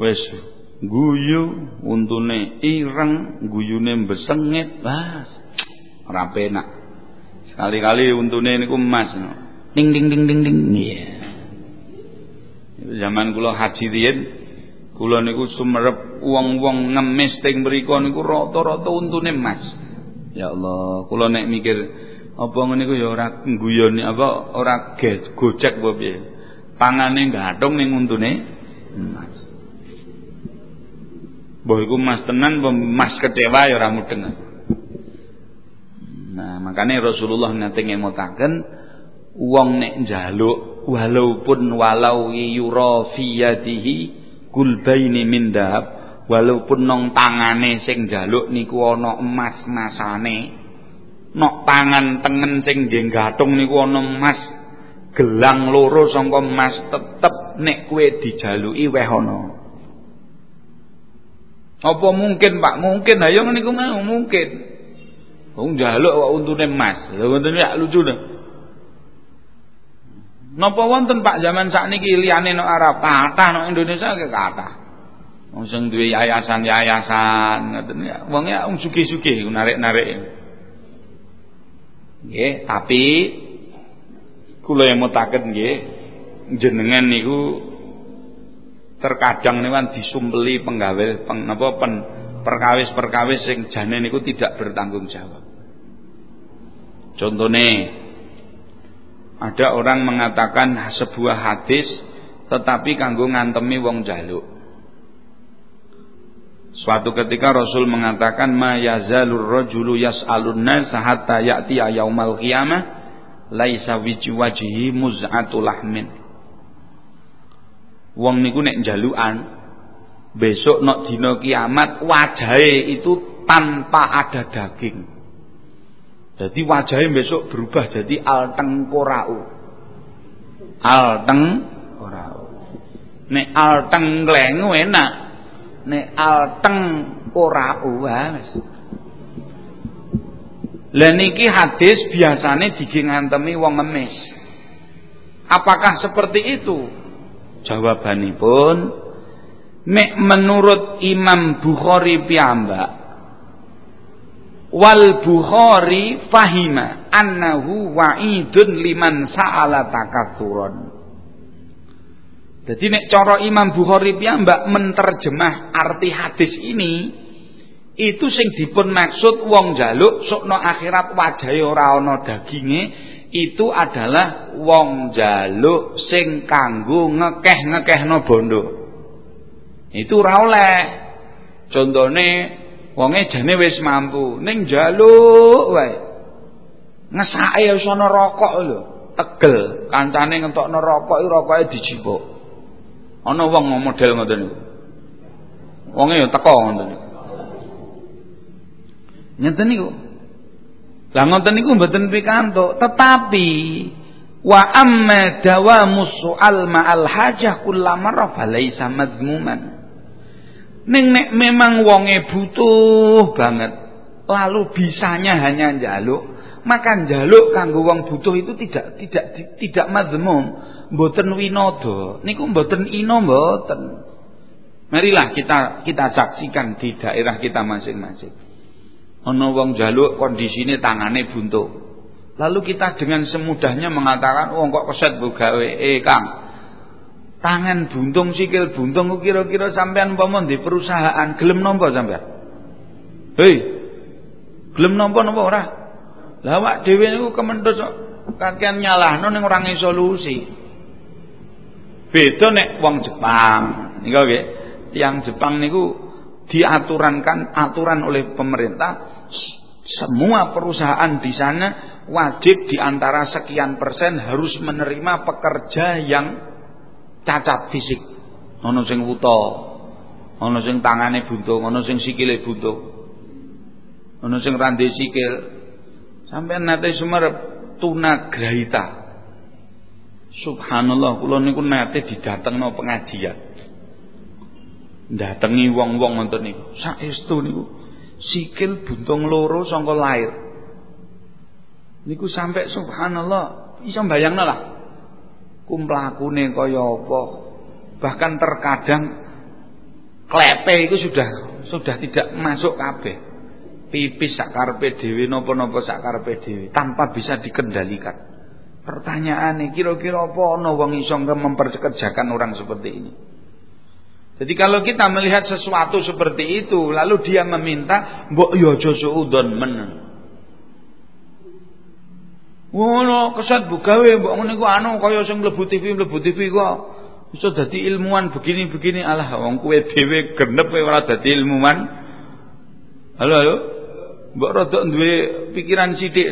Wis guyu untune ireng, guyune besengit, bas. Ora penak. Sekali-kali untune niku emas. Ding ding ding ding ding. Iya. Zaman kula haji riyen kula niku sumerep wong-wong ngemis teng mriku niku rata-rata untune emas. Ya Allah, kula nek mikir apa ngene iku ya ora ngguyoni apa ora gojek apa piye. Pangane gathong ning untune emas. Mbah iku emas tenan emas kecewa ya ora mudeng. Nah, makanya Rasulullah nate ngemutaken wong nek njaluk walaupun walau yura fi yadihi kulbaini min dahab walaupun nong tangane sing njaluk niku ana emas-masane nok tangan tengen sing nggih gathung niku ana emas gelang loro saka emas tetep nek kowe dijaluki weh ana. Apa mungkin Pak? Mungkin. Ayo niku mau mungkin. Wong njaluk kok untune emas. Lha wonten ya lucu dah Napa wonten Pak? Zaman sakniki liyane no Arab. Kathah no Indonesia ke kathah wong sing duwe yayasan-yayasan ngoten ya. Wong ya wong sugih-sugih narik-narik. Nggih, tapi kula emutaken nggih jenengan niku terkadang niku disumpeli penggawe peng, apa pen, perkawis-perkawis sing jane niku tidak bertanggung jawab. Contohnya ada orang mengatakan sebuah hadis tetapi kanggo ngantemi wong jaluk. Suatu ketika Rasul mengatakan ma yazalur rajulu yas'alun nas hatta ya'ti yaumal qiyamah laisa wajhi muz'atul lahmin. Wong niku nek njalukan besok nok dina kiamat wajahe itu tanpa ada daging. Jadi wajahnya besok berubah jadi alteng korau. Alteng korau. Nek alteng glengu enak nek alteng ora wis Lah niki hadis biasane digingantemi wong ngemis. Apakah seperti itu? Jawabanipun nek menurut Imam Bukhari piyambak wal Bukhari fahima annahu wa'idun liman sa'ala takatsuran jadi nek cara Imam Bukhari piyambak menterjemah arti hadis ini itu sing dipun maksud wong jaluk sokno akhirat wajahe ora ana daginge itu adalah wong jaluk sing kanggo ngekeh-ngekehno bondo. Itu ora oleh. Contone wonge jane wis mampu, ning njaluk wae. Ngesake wis ana rokok lho, tegel. Kancane ngentokno rokok iki rokoke dijipuk. Ana wong model ngoten niku. Wonge ya teko ngoten niku. Ngeten niku. Lah ngoten niku mboten pikantuk, tetapi wa amma dawamu su'al ma'al hajah kullamara falaisa madmuman. Ning nek memang wonge butuh banget, lalu bisanya hanya njaluk, maka njaluk kanggo wong butuh itu tidak tidak tidak mazmum, mboten winada. Niku mboten ino mboten. Marilah kita kita saksikan di daerah kita masing-masing. Ana wong njaluk kondisine tangane buntu. Lalu kita dengan semudahnya mengatakan, "Oh kok keset gawe." Eh, Kang, tangan buntung sikil buntung kira-kira sampean umpama di perusahaan gelem nampa sampean? Hei gelem nampa napa ora? Lah awak dhewe niku kementhus kakean nyalahno ning ora solusi beda nek wong Jepang. Niku nggih tiyang Jepang niku diaturankan aturan oleh pemerintah semua perusahaan di sana wajib di antara sekian persen harus menerima pekerja yang cacat fisik. Ana sing wuta, ana sing tangane buntung, ana sing sikile buntung. Ana sing rande sikil. Sampeyan nate sumerep tunagrahita. Subhanallah, kula niku nate didatengno pengajian. Datengi wong-wong ngoten niku. Saestu niku sikil buntung loro sangka lair. Niku sampai subhanallah, iso bayangno lah kumplakune kaya apa? Bahkan terkadang klepe itu sudah sudah tidak masuk kabeh. Pipis sakarepe dhewe napa-napa sakarepe dhewe tanpa bisa dikendalikan. Pertanyaannya kira-kira apa ana wong iso memperkerjakan orang seperti ini? Jadi kalau kita melihat sesuatu seperti itu lalu dia meminta mbok yo aja suudon men Ngono kesat bugawe mbok ngene ku anu kaya sing mlebu TV mlebu TV kok iso dadi ilmuwan begini-begini alah wong kowe dhewe genep kowe ora dadi ilmuwan. Halo halo. Mbok rada duwe pikiran sithik.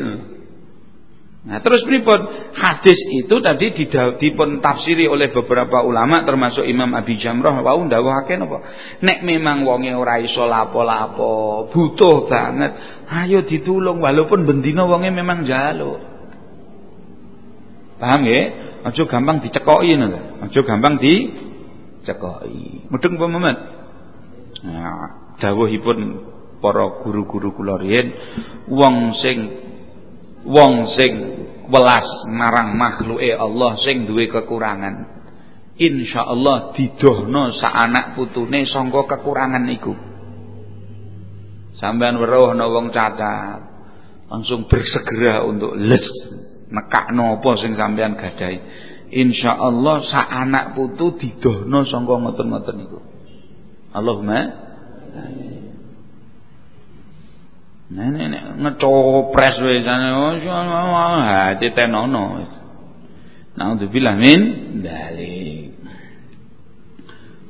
Nah, terus pripun? Hadis itu tadi dipun tafsiri oleh beberapa ulama termasuk Imam Abi Jamrah wau ndawuhake napa? Nek memang wonge ora iso lapo-lapo, butuh banget, ayo ditulung walaupun bendina wonge memang jaluk. Paham ya? Aja gampang dicekoki ngono. Aja gampang dicekoki. Mudeng apa Muhammad? Nah, dawuhipun para guru-guru kula riyen wong sing wong sing welas marang makhluke Allah sing duwe kekurangan insyaallah didohno sak anak putune sangka kekurangan iku sampean weruh wong cacat langsung bersegera untuk les nekakno apa sing sampean gadahi insyaallah sak anak putu didohno sangka ngoten-ngoten niku Allahumma Nah, nek nek ngecopres oh hati tenono. Naudzubillah min dalik.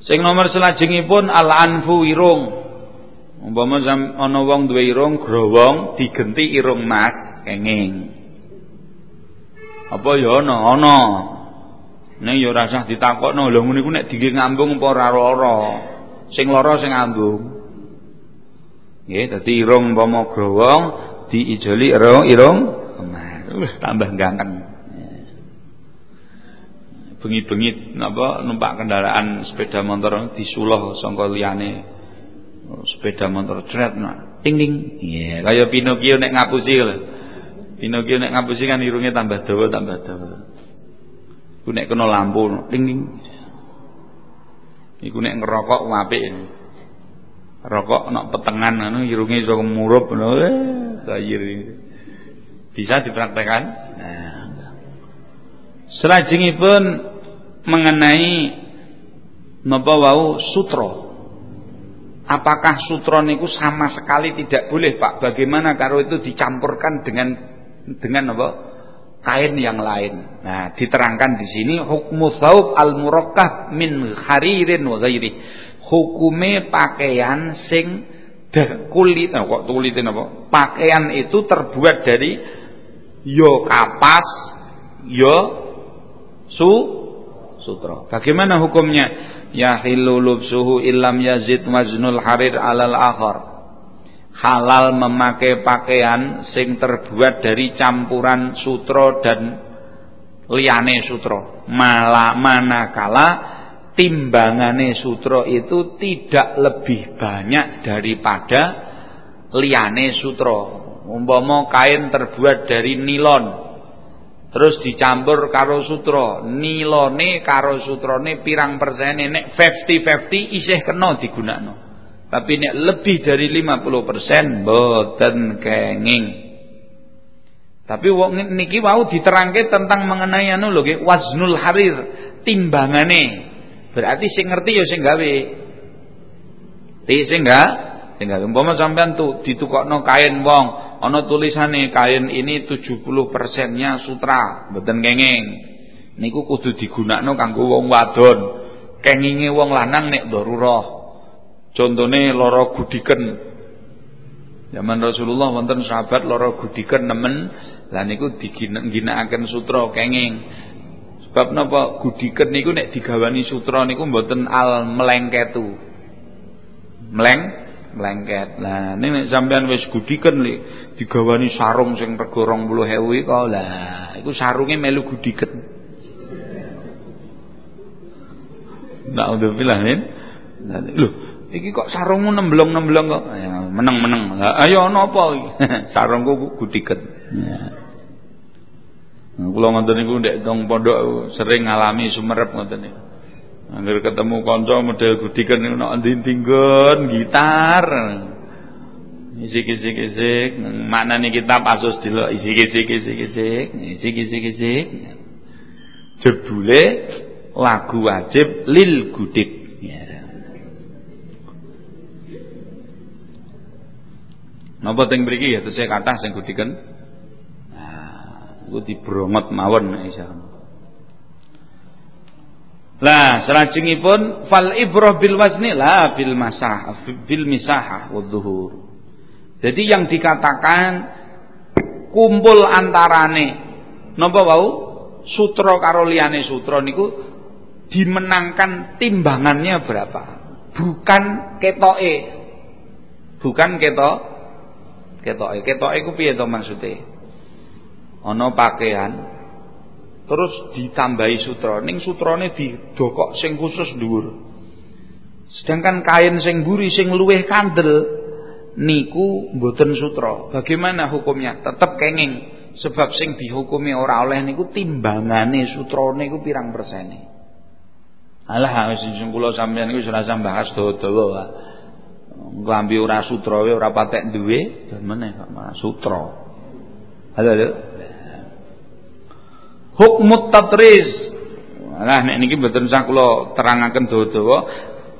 Sing nomor selajengipun al-anfu irung. Umpama ana wong duwe irung growong digenti irung mas kenging. Apa ya ana? Ana. Ning ya ora usah ditakokno, lho ngene iku nek dingge ngambung apa ora lara. Sing lara sing ngambung. Nggih, dadi irung umpama growong diijoli irung irung tambah ganteng. Bengi-bengi napa numpak kendaraan sepeda motor disuluh sangka liyane sepeda motor cret nah. ting ting. Iya, kaya Pinocchio nek ngapusi lho. Pinocchio nek ngapusi kan irungnya tambah dawa tambah dawa. Iku nek kena lampu ding ding. Iku nek ngerokok apik. Rokok nek petengan anu irunge iso murup ngono eh sayir. Bisa dipraktekkan? Nah. Selajengipun mengenai napa wau sutra. Apakah sutra niku sama sekali tidak boleh Pak? Bagaimana kalau itu dicampurkan dengan dengan apa? kain yang lain. Nah, diterangkan di sini hukmu thawb al-murakkab min haririn wa ghairi. hukume pakaian sing kulit nah, kok kulitin apa? Pakaian itu terbuat dari yo kapas, yo su sutra. Bagaimana hukumnya? Ya hilulub suhu illam yazid waznul harir alal akhar. Halal memakai pakaian sing terbuat dari campuran sutra dan liane sutra. Malah manakala timbangane sutra itu tidak lebih banyak daripada liane sutra. Umpama kain terbuat dari nilon terus dicampur karo sutra nilone karo sutrane pirang persen nek 50-50 isih kena digunakno tapi nek lebih dari 50% boten kenging. Tapi wong niki wau diterangke tentang mengenai anu lho waznul harir timbangane. Berarti sing ngerti ya sing gawe. Ti sing enggak sing gawe. Umpama sampean tuh ditukokno kain wong ana tulisane kain ini 70 persennya sutra mboten kenging. Niku kudu digunakno kanggo wong wadon. Kenginge wong lanang nek darurah contone lara gudiken zaman Rasulullah wonten sahabat lara gudiken nemen lah niku diginakaken sutra kenging sebab napa gudiken niku nek digawani sutra niku mboten al melengketu meleng lengket. Lah nek sampean wis gudiken li digawani sarung sing rega 20.000 kok lah iku sarunge melu gudiken. Naudzubillah min. Lho, iki kok sarungmu nemblong-nemblong kok. Ya, meneng-meneng. Ayo iki? Sarungku gudiken. Ya. Kula ngoten niku ndek tong pondok sering ngalami sumerep ngoten niku. Angger ketemu kanca model gudikan niku nek ndinggon gitar. Isik-isik-isik, maknane kitab asus delok isik-isik-isik-isik, isik-isik-isik. Jebule lagu wajib lil gudik. Napa teng mriki ya tesih kathah sing gudiken. Nah, iku dibrongot mawon insyaallah. Lah salajengipun fal ibrah bil wazni la bil masah bil misahah wadzuhur. Jadi yang dikatakan kumpul antarane napa wau sutra karo liyane sutra niku dimenangkan timbangannya berapa? Bukan ketoke. Bukan ketok ketoke. Ketoke ku piye to maksude? Ana pakaian terus ditambahi sutra. Ning sutrane didokok sing khusus dhuwur. Sedangkan kain sing buri sing luwih kandel niku mboten sutra. Bagaimana hukumnya? Tetep kenging. Sebab sing dihukumi ora oleh niku timbangane sutrane niku pirang persene. Alah wis sing kula sampeyan iku wis ora bahas dawa-dawa nglambi ora sutra ora patek duwe dan meneh kok sutra halo halo hukmut tatris. Nah nek niki mboten usah kula terangaken dawa-dawa.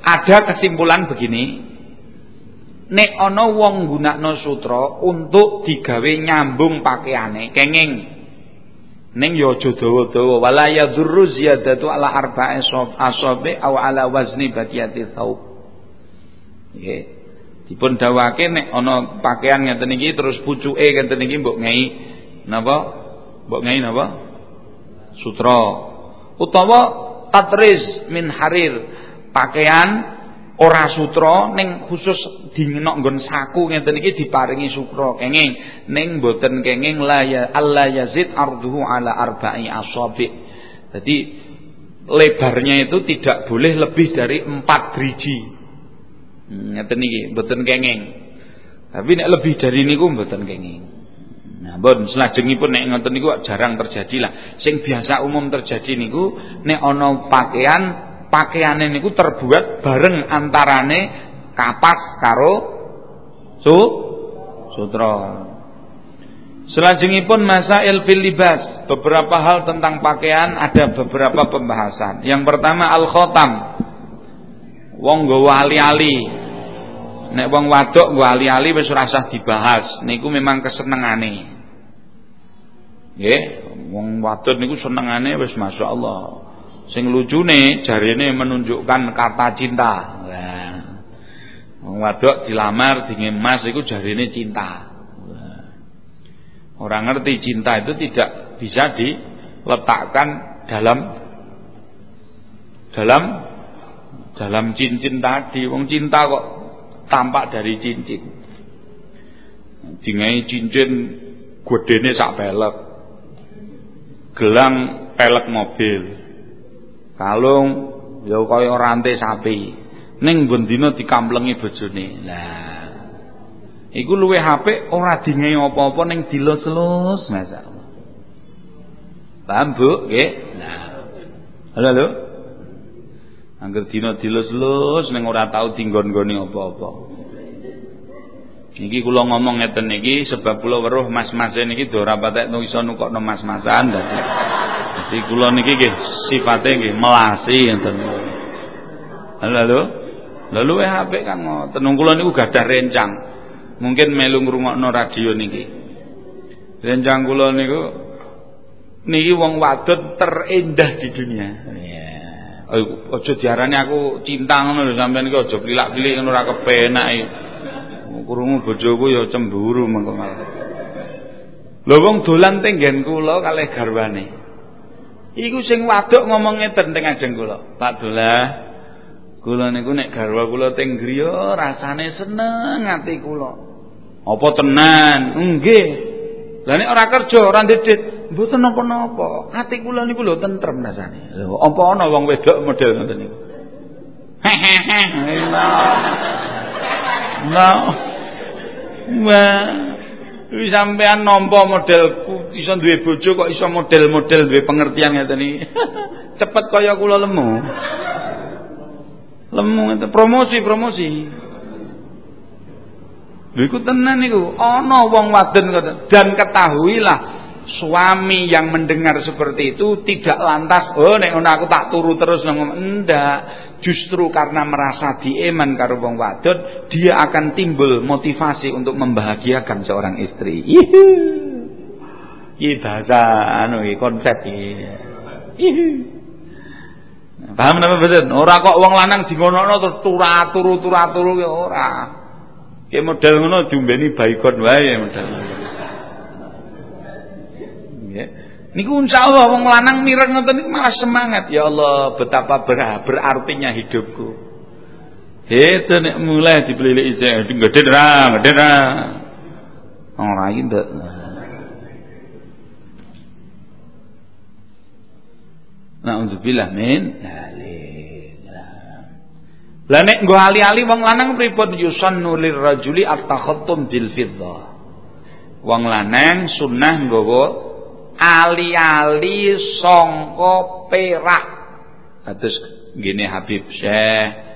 Ada kesimpulan begini. Nek ana wong nggunakno sutra untuk digawe nyambung pakaiane, kenging. Ning ya aja dawa-dawa wala yadurru ziyadatu ala arba'i asabi aw ala wazni batiyati thawb. Nggih. Dipun dawake nek ana pakaian ngeten iki terus pucuke ngeten iki mbok ngei napa? Mbok ngei napa? sutra utawa tatris min harir pakaian ora sutra ning khusus dingenok nggon saku ngeten iki diparingi sutra kenging ning boten kenging la ya alla yazid arduhu ala arba'i asabi jadi lebarnya itu tidak boleh lebih dari empat driji ngeten iki boten kenging tapi nek lebih dari niku boten kenging Nah, bon selajengipun nek ngoten niku jarang terjadi lah. Sing biasa umum terjadi niku nek ana pakaian, pakaiane niku terbuat bareng antarane kapas karo su sutra. Selajengipun masail fil libas, beberapa hal tentang pakaian ada beberapa pembahasan. Yang pertama al khotam. Wong nggawa ali-ali, Nek wong wadok nggo ali-ali wis ora dibahas. Niku memang kesenengane. Nggih, wong wadon niku senengane wis masyaallah. Sing lucune jarine menunjukkan kata cinta. Nah, Wong wadok dilamar dingemas iku jarine cinta. Orang ngerti cinta itu tidak bisa diletakkan dalam dalam dalam cincin tadi. Wong cinta kok tampak dari cincin. Dingai cincin gedene sak pelek. Gelang pelek mobil. Kalung ya kaya rantai sapi. Ning bendina dikamplengi bojone. Lah iku luwih apik ora dingai apa-apa ning dilus-lus masyaallah. Paham Bu? Nggih. Nah. Halo halo. Angger dina dilus-lus ning ora tau dinggon-goni apa-apa. Niki kula ngomong ngeten niki sebab kula weruh mas-mas niki do ora patek iso nukokno mas-masan dadi. Kula niki nggih sifate nggih melasi ngeten. Halo. Lalu eh apik kan ngoten. Kula niku gadah rencang. Mungkin melu ngrungokno radio niki. Rencang kula niku niki wong wadon terindah di dunia. Oh, aja diarani aku cinta ngono lho sampean iki aja pilak-pilik ngono ora kepenak iki. Krungu bojoku ya cemburu mengko malah. Lho wong dolan tenggen kula kalih garwane. Iku sing wadok ngomong ngeten teng ajeng kula. Pak Dolah, Kula niku nek garwa kula teng griya rasane seneng ati kula. Apa tenan? Nggih. Lah nek ora kerja, ora ndedit, mboten napa-napa. Ati kula niku lho tentrem rasane. Lho, apa ana wong wedok model ngoten niku? Nah. Wah. Wis sampean nampa modelku iso duwe bojo kok iso model-model duwe pengertian ngeten iki. Cepet kaya kula lemu. Lemu itu promosi-promosi. Lha iku tenan niku, ana wong wadon dan ketahuilah suami yang mendengar seperti itu tidak lantas oh nek aku tak turu terus ngomong justru karena merasa dieman karo wong wadon dia akan timbul motivasi untuk membahagiakan seorang istri iki bahasa anu konsep iki Paham napa mboten? Ora kok wong lanang dingonono terus turu turu-turu ya ora. Model ngono baikon wae model. Nggih. Niku insyaallah wong lanang mireng ngoten niku malah semangat. Ya Allah, betapa ber berartinya hidupku. Itu nek mulai dipelilik isih gede ra, gede ra. Ora iki ndak. Nauzubillah min Lah nek nggo ali-ali wong lanang pripun yusannu lirrajuli at-takhattum bil fiddah. Wong lanang sunnah nggawa ali-ali sangka perak. Kados ngene Habib Syekh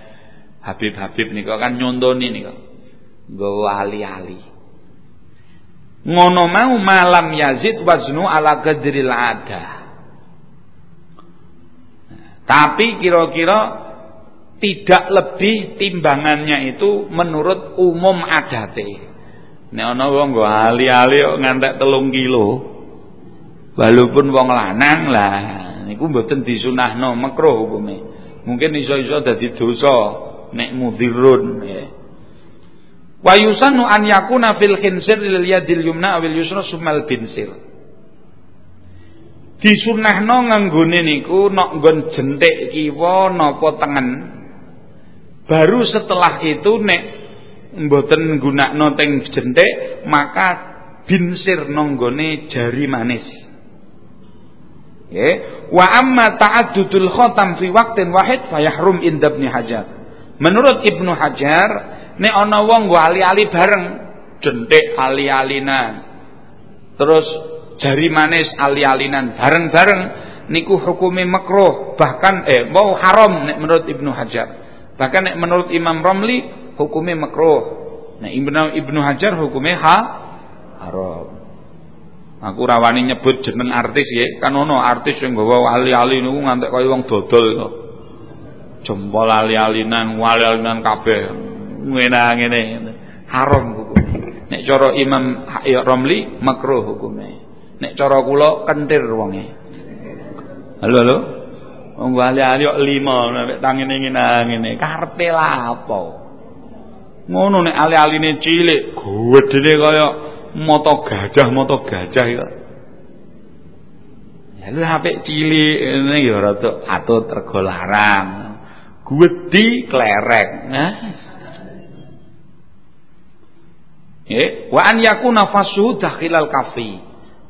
Habib-habib nika kan nyontoni nika. Nggawa ali-ali. Ngono mau malam Yazid waznu ala qadril adah. Tapi kira-kira tidak lebih timbangannya itu menurut umum adate. Nek ana wong ali-ali kok ngantek telung kilo. Walaupun wong lanang lah niku mboten disunahno makruh hukume. Mungkin iso-iso dadi dosa nek mudhirun ya. Wa yusannu an yakuna fil khinsir lil yadil yumna awil yusra sumal binsir disunahno nganggone niku nok nggon jentik kiwa napa tengen baru setelah itu nek mboten nggunakno teng jentik maka binsir nonggone jari manis Wa amma ta'addudul khatam fi waqtin wahid fayahrum inda Ibnu Hajar. Menurut Ibnu Hajar nek ana wong ali-ali bareng jentik ali-alinan terus jari manis ali-alinan bareng-bareng niku hukumi makruh bahkan eh mau haram nek menurut Ibnu Hajar. Bahkan nek menurut Imam Romli hukumi makruh. Nah Ibnu Ibnu Hajar hukumi ha haram aku rawani nyebut jeneng artis ya kan ono artis yang bawa ali-ali niku ngantek kaya wong dodol to jempol ali-alinan wali-alinan kabeh ngene ngene haram hukum nek cara Imam Romli makruh hukumnya Nek cara kula kentir wonge. Halo halo. Wong wali ali kok 5 nek tangene ngene ngene. Karepe apa? Ngono nek ali-aline cilik, gedene kaya mata gajah, mata gajah iku. Ya lu apik cilik ngene ya rada atut rega larang. Gwedi klerek. Nah. Eh, wa an yakuna fasu dakhilal kafi.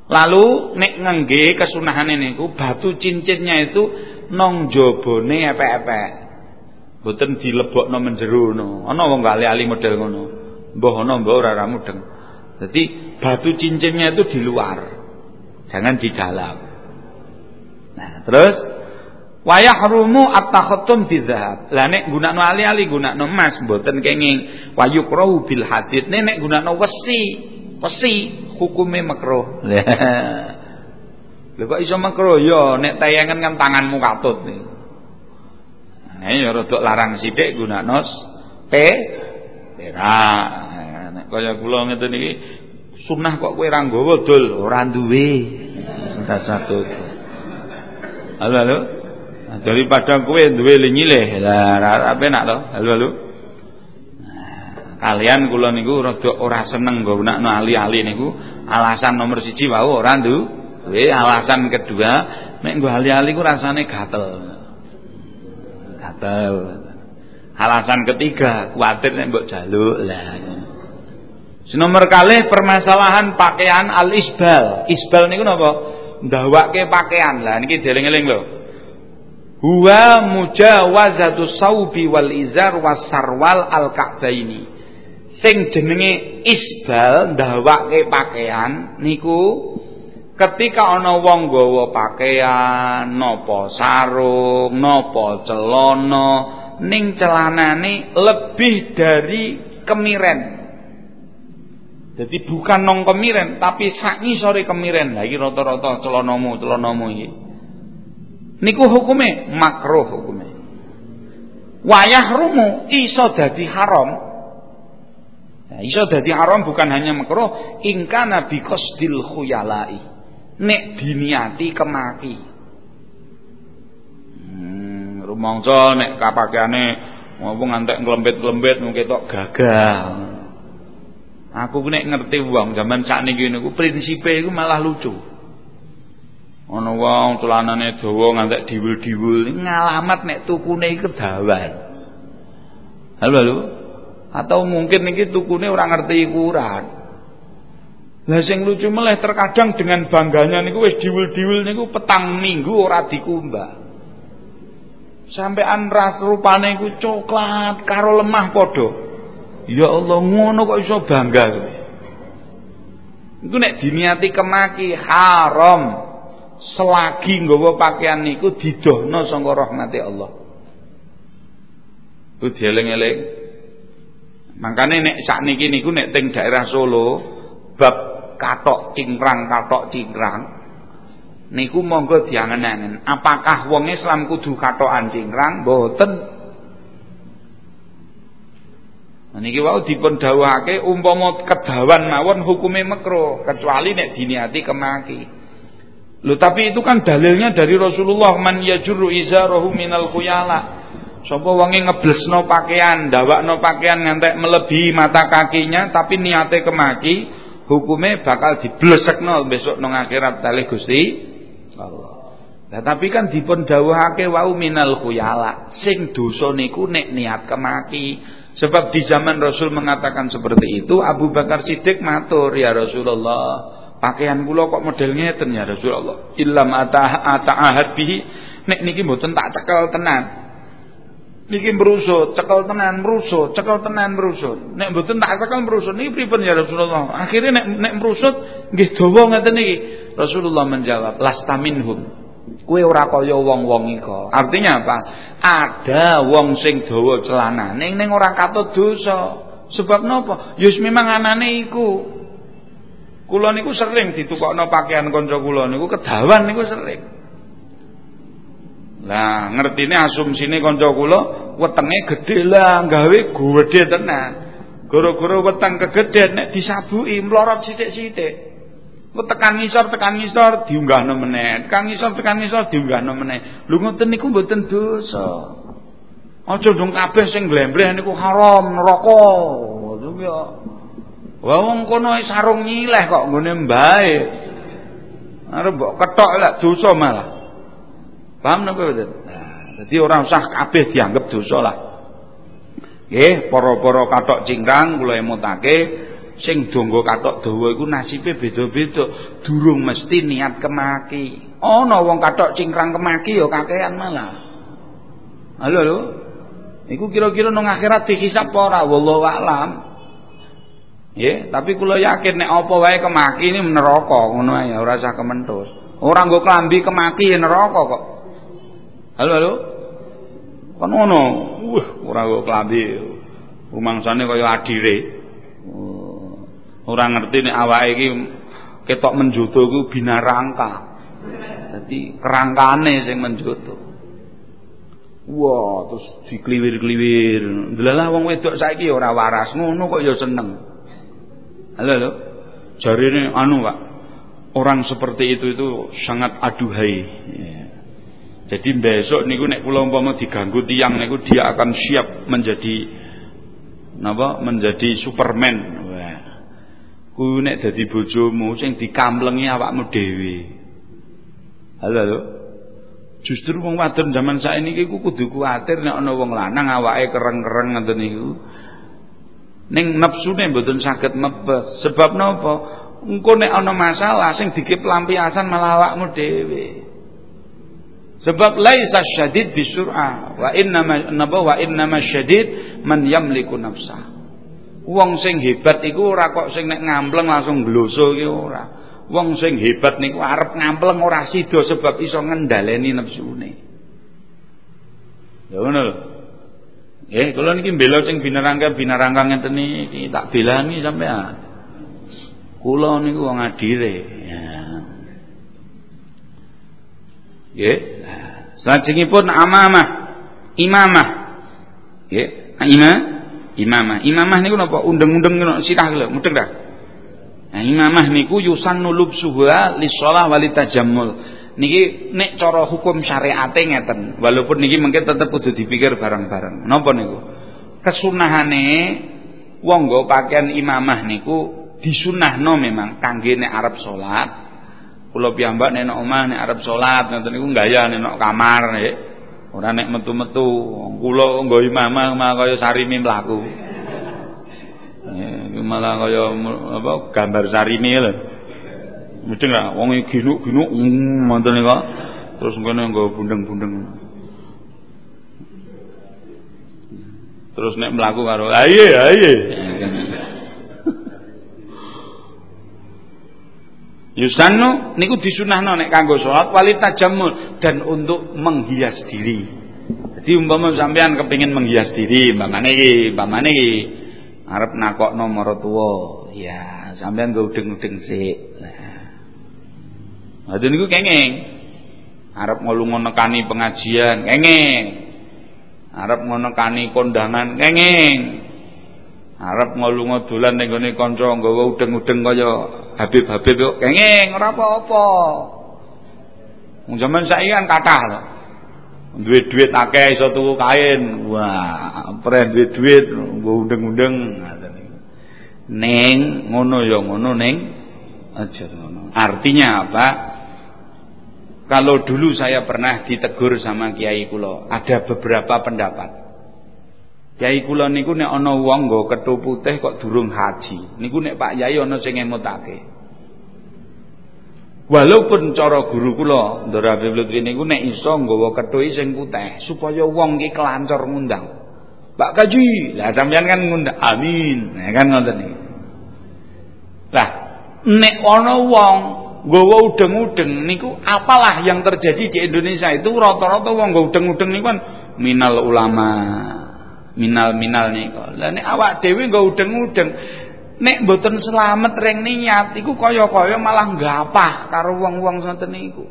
Lalu nek ngengge kesunahane niku batu cincinnya itu nong jabone epek-epek. Mboten dilebokno menjero no. Ana wong ali-ali model ngono. Mbah ana mbah ora ra mudeng. Jadi batu cincinnya itu di luar. Jangan di dalam. Nah, terus wa yahrumu at-takhattum bidzahab. Lah nek gunakno ali-ali gunakno emas mboten kenging wa yukrahu bil hadid. Nek nek gunakno wesi, wesi hukume makruh. Lha kok iso makruh ya nek tayangan kan tanganmu katut nih. Nah, ya rada larang sithik gunakno pe perak. Kaya kula ngeten iki sunah kok kowe ra nggawa dol, ora duwe. Sudah satu. Halo halo. Nah, daripada kowe duwe nyileh. Lah ra penak to. Halo halo. Nah, kalian kula niku rada ora seneng nggunakno ali-ali niku. Alasan nomor siji wau ora duwe, alasan kedua nek nggo ali-ali ku rasane gatel gatel. Alasan ketiga, kuatir nek mbok jaluk lah. Nomor kali permasalahan pakaian al-isbal. Isbal niku napa? Ndawake pakaian. Lah niki deling-eling lho. Huwa mujawazatu saubi wal izar was sarwal al ka'baini. Sing jenenge isbal ndawake pakaian niku ketika ana wong nggawa pakaian napa sarung napa celana ning celanane lebih dari kemiren jadi bukan nong kemiren tapi sak ngisore kemiren. Lha iki rata-rata celanamu celanamu iki. Niku hukume makruh hukume. Wayah rumu iso dadi haram. Nah, iso dadi haram bukan hanya makruh. Ingkana biqasdil khuyalai. Nek diniati kemaki hmm, rumangsa nek kapakane ngopo ngantek nglembet-nglembet mung ketok gagal aku nek ngerti wong zaman sakniki niku prinsipe iku malah lucu ana wong celanane dawa ngantek diwul-diwul ngalamat nek tukune kedawan halo halo atau mungkin iki tukune ora ngerti ukuran Lah sing lucu meleh terkadang dengan bangganya niku wis diwul-diwul niku petang minggu ora dikumbah. Sampean ras rupane iku coklat karo lemah padha. Ya Allah ngono kok iso bangga kowe. Iku nek diniati kemaki haram selagi nggawa pakaian niku didohno sangka rahmati Allah. Ku dieling-eling. Makane nek sakniki niku nek teng daerah Solo bab katok cingkrang katok cingkrang niku monggo diangen-angen apakah wong Islam kudu katokan cingkrang mboten niki wau dipun dawuhake umpama kedawan mawon hukume makruh kecuali nek diniati kemaki Loh tapi itu kan dalilnya dari Rasulullah man yajurru izarahu minal khuyala Sapa wonge ngeblesno pakaian, ndawakno pakaian ngantek melebihi mata kakinya tapi niate kemaki, hukume bakal diblesekno besok nang akhirat kalih Gusti Allah. Nah, tapi kan dipun dawuhake wau minal khuyala. Sing dosa niku nek niat kemaki. Sebab di zaman Rasul mengatakan seperti itu, Abu Bakar Siddiq matur, "Ya Rasulullah, pakaian kula kok model ngeten ya Rasulullah. Illam ata ata'ahad bihi nek niki mboten tak cekel tenan." niki merusut, cekel tenan merusut, cekel tenan merusut. Nek mboten tak cekel merusut niki pripun ya Rasulullah? Akhirnya nek nek merusut nggih dawa ngeten niki. Rasulullah menjawab, "Lasta minhum." Kowe ora kaya wong-wong iko. Artinya apa? Ada wong sing dawa celanane ning ora katut dosa. Sebab napa? Ya memang anane iku. Kula niku sering ditukokno pakaian kanca kula niku kedawan niku sering. Lah ngertine asumsine kanca kula wetenge gedhe lah gawe gedhe tenan. Gara-gara weteng kegedhen nek disabuki mlorot sithik-sithik. Tekan ngisor tekan ngisor diunggahno meneh. Tekan ngisor tekan ngisor diunggahno meneh. Lho ngoten niku mboten dosa. Aja dong kabeh sing glembreh niku haram neraka. Ya. Wah wong kono sarung nyileh kok nggone mbae. Arep mbok ketok lek dosa malah. Paham napa mboten? Nah, dadi ora usah kabeh dianggap dosa lah. Nggih, para-para katok cingkrang kula emutake sing donga katok dawa iku nasibe beda-beda. Durung mesti niat kemaki. Ana wong katok cingkrang kemaki ya kakean malah. Halo lho. Iku kira-kira nang akhirat dihisab apa ora wallahu alam. Nggih, tapi kula yakin nek apa wae kemaki ini neraka ngono ae ora usah kementus. Ora nggo klambi kemaki ya neraka kok. Halo halo. Kan ngono. Wah, ora nggo klambi. Rumangsane kaya adire. Ora ngerti nek awake iki ketok menjoto iku binarangka. Dadi kerangkane sing menjoto. Wah, terus dikliwir-kliwir. Delalah wong wedok saiki ora waras ngono kok ya seneng. Halo, halo. Jarine anu, Pak. Orang seperti itu itu sangat aduhai. Jadi besok niku nek kula umpama diganggu tiang niku dia akan siap menjadi napa? Menjadi Superman. Wah. Ku nek dadi bojomu sing dikamplengi awakmu dhewe. Halo, halo. Justru wong wadon zaman saiki iku kudu kuwatir nek ana wong lanang awake kereng-kereng ngoten niku. Ning nepsune mboten saged mebet. Sebab napa? Engko nek ana masalah sing dikip lampiasan malah awakmu dhewe. Sebab laisa syadid bisur'ah wa inna napa wa inna syadid man yamliku nafsah. Wong sing hebat iku ora kok sing nek ngambleng langsung gloso iki ora. Wong sing hebat niku arep ngampleng ora sida sebab iso ngendhaleni nepsune. Ya ngono lho. Eh, kula niki mbela sing binarangka-binarangka ngeten iki tak belani sampean. Kula niku wong adire. Ya. Nggih. Salajengipun amamah, imamah. Nggih, imamah, imamah. Imamah niku napa? Undeng-undeng sirah lho, mudeng dah. Nah, imamah niku yusannu lubsuha lishalah walitajammul. Niki nek cara hukum syariate ngeten. Walaupun niki mungkin tetep kudu dipikir bareng-bareng. Napa niku? Kesunahane wong nggo pakaian imamah niku disunahno memang kangge nek arep salat. Kula piyambak nek omah nek arep salat ngoten niku gaya nek kamar nggih. Ora nek metu-metu. Kula nggo imamah mah kaya sarimi mlaku. Eh, malah kaya apa gambar sarine lho. Mesti lah wong ginuk-ginuk ngoten niku. Terus ngene nggo bundeng-bundeng. Terus nek mlaku karo aye aye. Yusannu niku disunahno nek kanggo salat wali tajammul dan untuk menghias diri. Jadi umpama sampean kepingin menghias diri, umpamane iki, umpamane iki arep nakokno maratuwa, ya sampean go udeng-udeng sik. Nah. Ngoten niku kenging. Arep ngelungo nekani pengajian, kenging. Arep ngonekani kondangan, kenging. Arep ngelungo dolan ning gone kanca nggawa udeng-udeng kaya Habib-habib kok kenging ora apa-apa. Wong zaman saiki kan kathah lho. Duwe duit akeh iso tuku kain. Wah, pren duwe duit nggo niku. Ning ngono ya ngono ning aja ngono. Artinya apa? Kalau dulu saya pernah ditegur sama kiai kula, ada beberapa pendapat. Kiai kula niku nek ana wong nggo kethu putih kok durung haji, niku nek Pak Yai ana sing ngemutake. Walaupun cara guru kula Ndara Habib Lutfi niku nek iso nggawa kethu sing putih supaya wong iki kelancar ngundang. Pak Kaji, lah sampean kan ngundang. Amin. Nah kan ngoten iki. Lah nek ana wong nggawa udeng-udeng niku apalah yang terjadi di Indonesia itu rata-rata wong nggawa udeng-udeng niku kan minal ulama minal-minal niku. Lah nek awak dhewe nggawa udeng-udeng nek mboten selamat ring niat iku kaya-kaya malah gapah karo wong-wong ngoten niku.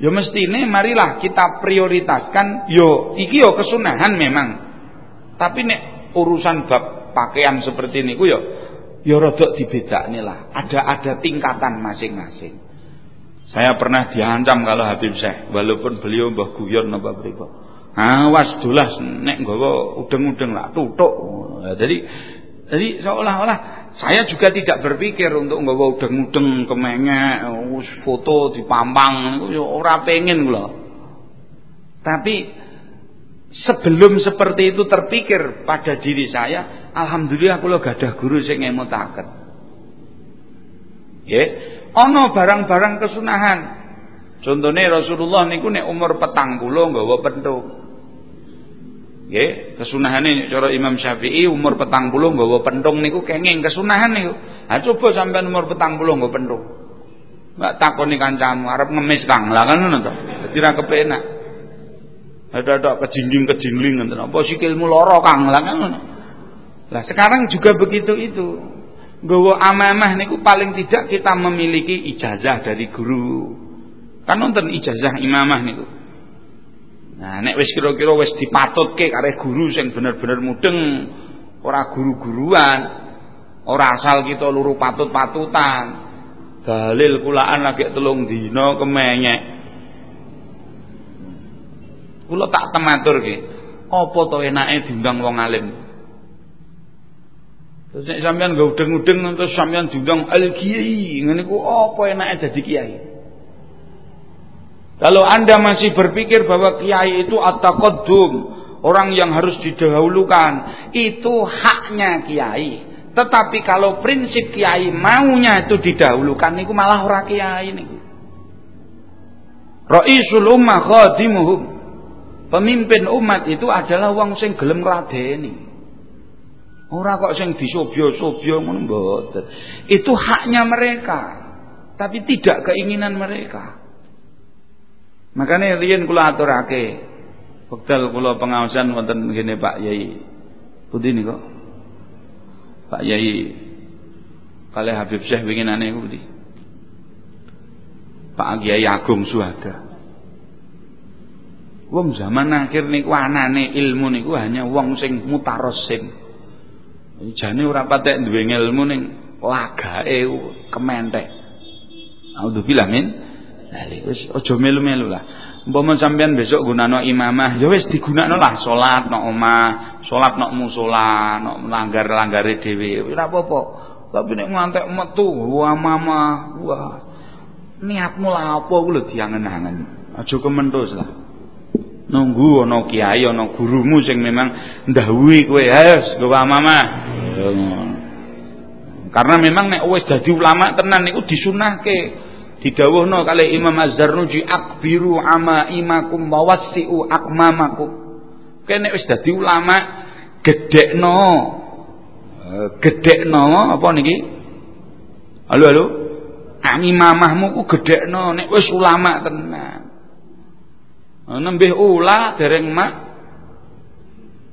Ya mestine marilah kita prioritaskan yo iki yo kesunahan memang. Tapi nek urusan bab pakaian seperti niku yo yo rada dibedakne lah. Ada ada tingkatan masing-masing. Saya pernah diancam kalau Habib Syekh walaupun beliau mbah guyon napa pripun. Awas dolas nek nggawa udeng-udeng lah tutuk. Jadi jadi seolah-olah saya juga tidak berpikir untuk nggawa udeng-udeng kemenge foto dipampang niku ora pengen kula. Tapi sebelum seperti itu terpikir pada diri saya, alhamdulillah kula gadah guru sing ngemutaken. Nggih, ana barang-barang kesunahan. Contohnya Rasulullah niku nek umur petang puluh nggawa pentung. Nggih, kesunahane cara Imam Syafi'i umur petang puluh nggawa pentung niku kenging kesunahan niku. Ha coba sampean umur petang puluh nggawa pentung. Mbak takoni kancamu arep ngemis Kang. Lah kan ngono to. Kepenak. Ada-ada kejingling-kejingling ngoten. Apa sikilmu lara Kang? Lah kan ngono. Lah sekarang juga begitu itu. Nggawa amamah niku paling tidak kita memiliki ijazah dari guru. Kan nonton ijazah imamah niku. Nah, nek wis kira-kira wis dipatutke kare guru sing bener-bener mudeng, ora guru-guruan, ora asal kita luru patut-patutan. Dalil kulaan lagi telung dina kemenyek. Kula tak tematurke, apa to enake diundang wong alim? Terus nek sampean gak udeng-udeng terus sampean diundang al kiai, ngene ku apa enake dadi kiai? Kalau Anda masih berpikir bahwa kiai itu at-taqaddum, orang yang harus didahulukan, itu haknya kiai. Tetapi kalau prinsip kiai maunya itu didahulukan niku malah ora kiai niku. Raisul ummah khadimuhum. Pemimpin umat itu adalah wong sing gelem ngladeni. Ora kok sing disobyo-sobyo ngono. Itu haknya mereka, tapi tidak keinginan mereka. Makanya riyen kula aturake wekdal kula pengawasan wonten ngene Pak Yai. Pundi niku? Pak Yai kali Habib Syekh winginane pundi? Pak Kiai Agung Suhada. Wong zaman akhir niku anane ilmu niku hanya wong sing mutarosim. Jane ora patek duwe ilmu ning lagake kementek. Auzubillah min dzalik. Wis aja melu-melu lah. Umpama sampean besok gunano imamah, ya wis digunakno lah salat nang omah, salat nang musala, nang langgar-langgare dhewe. Ora apa-apa. Tapi nek ngantek metu, wah mama, wah. Niatmu lah apa ku lho diangen-angen. Aja kementus lah. Nunggu ana kiai, ana gurumu sing memang ndahului kowe, "Has, gowa mama." Karena memang nek wis dadi ulama tenan niku disunahke didawuhno kali Imam Az-Zarnuji akbiru ama imakum wawassiu akmamakum. Kene wis dadi ulama gedekno gedekno apa niki? Halo halo. Ami mamahmu ku gedekno nek wis ulama tenan. Nembih ula dereng mak.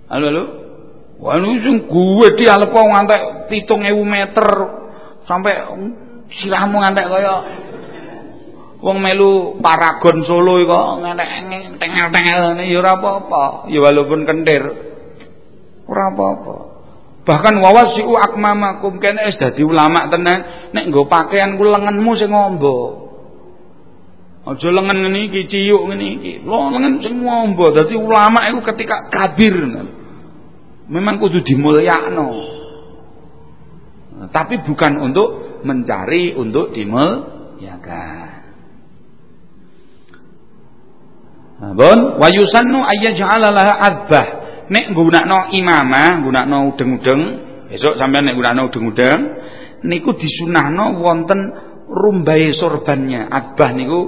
Halo halo. Wah ini sing gue di Alepo ngantek 7000 meter sampai sirahmu ngantek kaya Wong melu paragon Solo kok ngenek tengel-tengel ya ora apa-apa, ya walaupun kentir. Ora apa-apa. Bahkan wawasiu akmamakum kene wis dadi ulama tenan, nek nggo pakaian ku lengenmu sing ngombo. Aja lengan ngene iki ciyuk ngene iki. Lho lengan sing ngombo. Dadi ulama iku ketika kabir. Memang kudu dimulyakno. Tapi bukan untuk mencari untuk dimulyakan. Bon, wa yusannu ayyaj'ala laha adzbah. Nek nggunakno imamah, nggunakno udeng-udeng, besok sampean nek nggunakno udeng-udeng niku disunahno wonten rumbahe sorbannya. Adzbah niku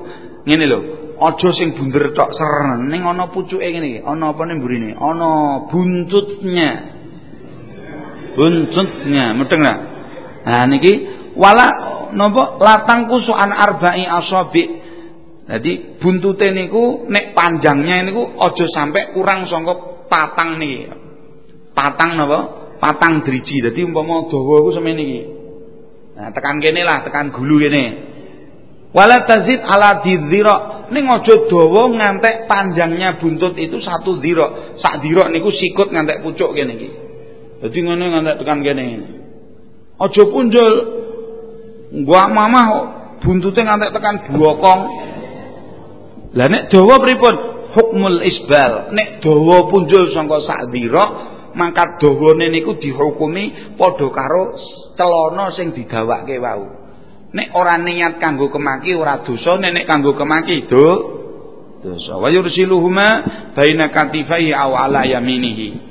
ngene lho, aja sing bunder tok seren, ning ana pucuke ngene iki. Ana apa ning mburine? Ana buntutnya. Buntutnya, mudeng lah. Nah niki wala napa latang kusuan arba'i asabi jadi buntute niku nek panjangnya niku aja sampai kurang sangka patang niki. Patang napa? Patang driji. Dadi umpama dawa iku semene iki. Nah, tekan kene lah, tekan gulu kene. Wala tazid ala dzira. Ning aja dawa ngantek panjangnya buntut itu satu dzira. Sak dzira niku sikut ngantek pucuk kene iki. Dadi ngene ngantek tekan kene. Aja punjul. Gua mamah buntute ngantek tekan bokong. Lah nek dawa pripun? hukmul isbal. Nek dawa punjul saka sak dira mangkat dawane niku dihukumi padha karo celana sing digawake wau. Nek ora niat kanggo kemaki ora dosa nek kanggo kemaki do dosa. Wa yursiluhuma baina katifai aw ala yaminihi.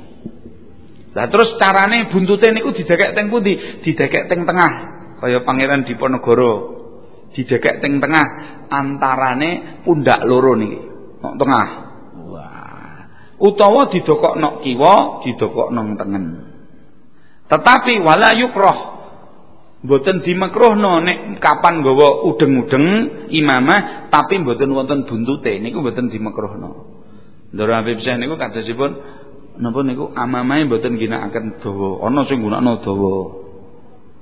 Lah terus carane buntute niku didekek teng pundi? Didekek teng tengah. Kaya pangeran Diponegoro. Didekek teng tengah antarane pundak loro niki nok tengah. Wah. Utawa didokok nok kiwa, didokok nang tengen. Tetapi wala yukroh Mboten dimakruhno nek kapan nggawa udeng-udeng imamah tapi mboten wonten buntute niku mboten dimakruhno. Ndara Habib Syekh niku kadosipun napa niku amamahe mboten ginakaken dawa, ana sing gunakno dawa.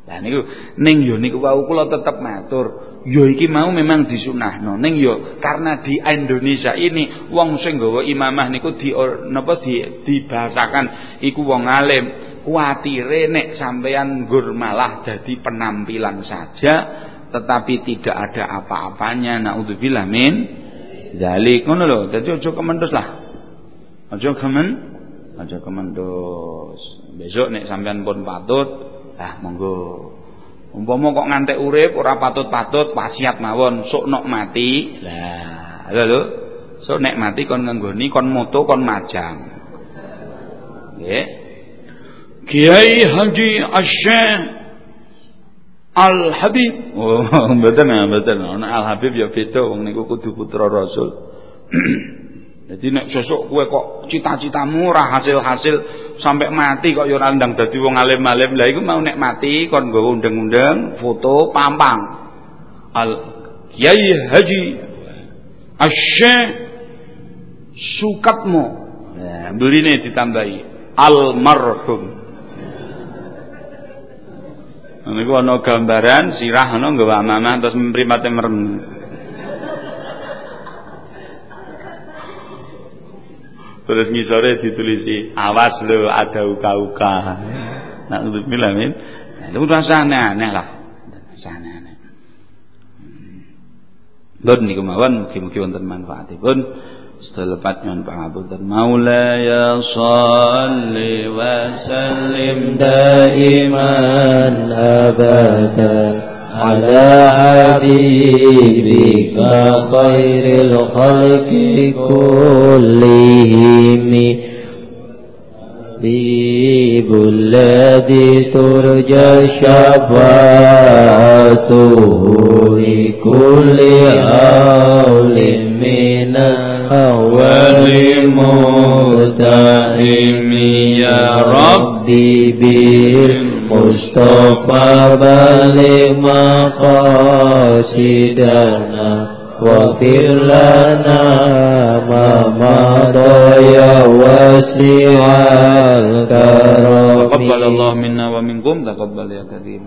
Lah niku ning yo niku wau kula tetep matur, yo iki mau memang disunahno. Ning yo karena di Indonesia ini wong sing nggawa imamah niku di napa di dibahasakan iku wong alim. Kuatire nek sampeyan nggur malah dadi penampilan saja tetapi tidak ada apa-apanya. Naudzubillah min zalik. Ngono lho dadi aja kemendus lah. Aja kemen aja kemendus besok nek sampean pun patut ah monggo Umpama kok ngantek urip ora patut-patut wasiat mawon sok nok mati. Lah, lho Sok nek mati kon nganggoni kon moto kon majang. Nggih. Kiai Haji Asy'ah Al Habib. Oh, mboten mboten. Ana Al Habib ya beda wong niku kudu putra Rasul. Jadi nek sosok kue kok cita-citamu ora hasil-hasil sampai mati kok yo ora ndang dadi wong alim-alim. Lah iku mau nek mati kon nggo undeng-undeng, foto, pampang. Al Kiai Haji Asy Sukatmo. Ya, beline ditambahi almarhum. Niku ana gambaran sirah ana nggawa amanah terus mripate merem. Terus ngisore ditulisi awas lo ada uka-uka. Nak untuk bilang min. Itu rasa aneh-aneh lah. Rasa aneh-aneh. Bun niku mawon mugi-mugi wonten manfaatipun. Setelepat nyuwun pangapunten. Maulaya shalli wa sallim daiman abadan على حبيبك خير الخلق كلهم. حبيب الذي ترجى شفاعته لكل أول من أول متهم يا ربي بالمعروف مصطفى بلغ مقاصدنا واغفر لنا ما مضى يا واسع الكرم تقبل الله منا ومنكم تقبل يا كريم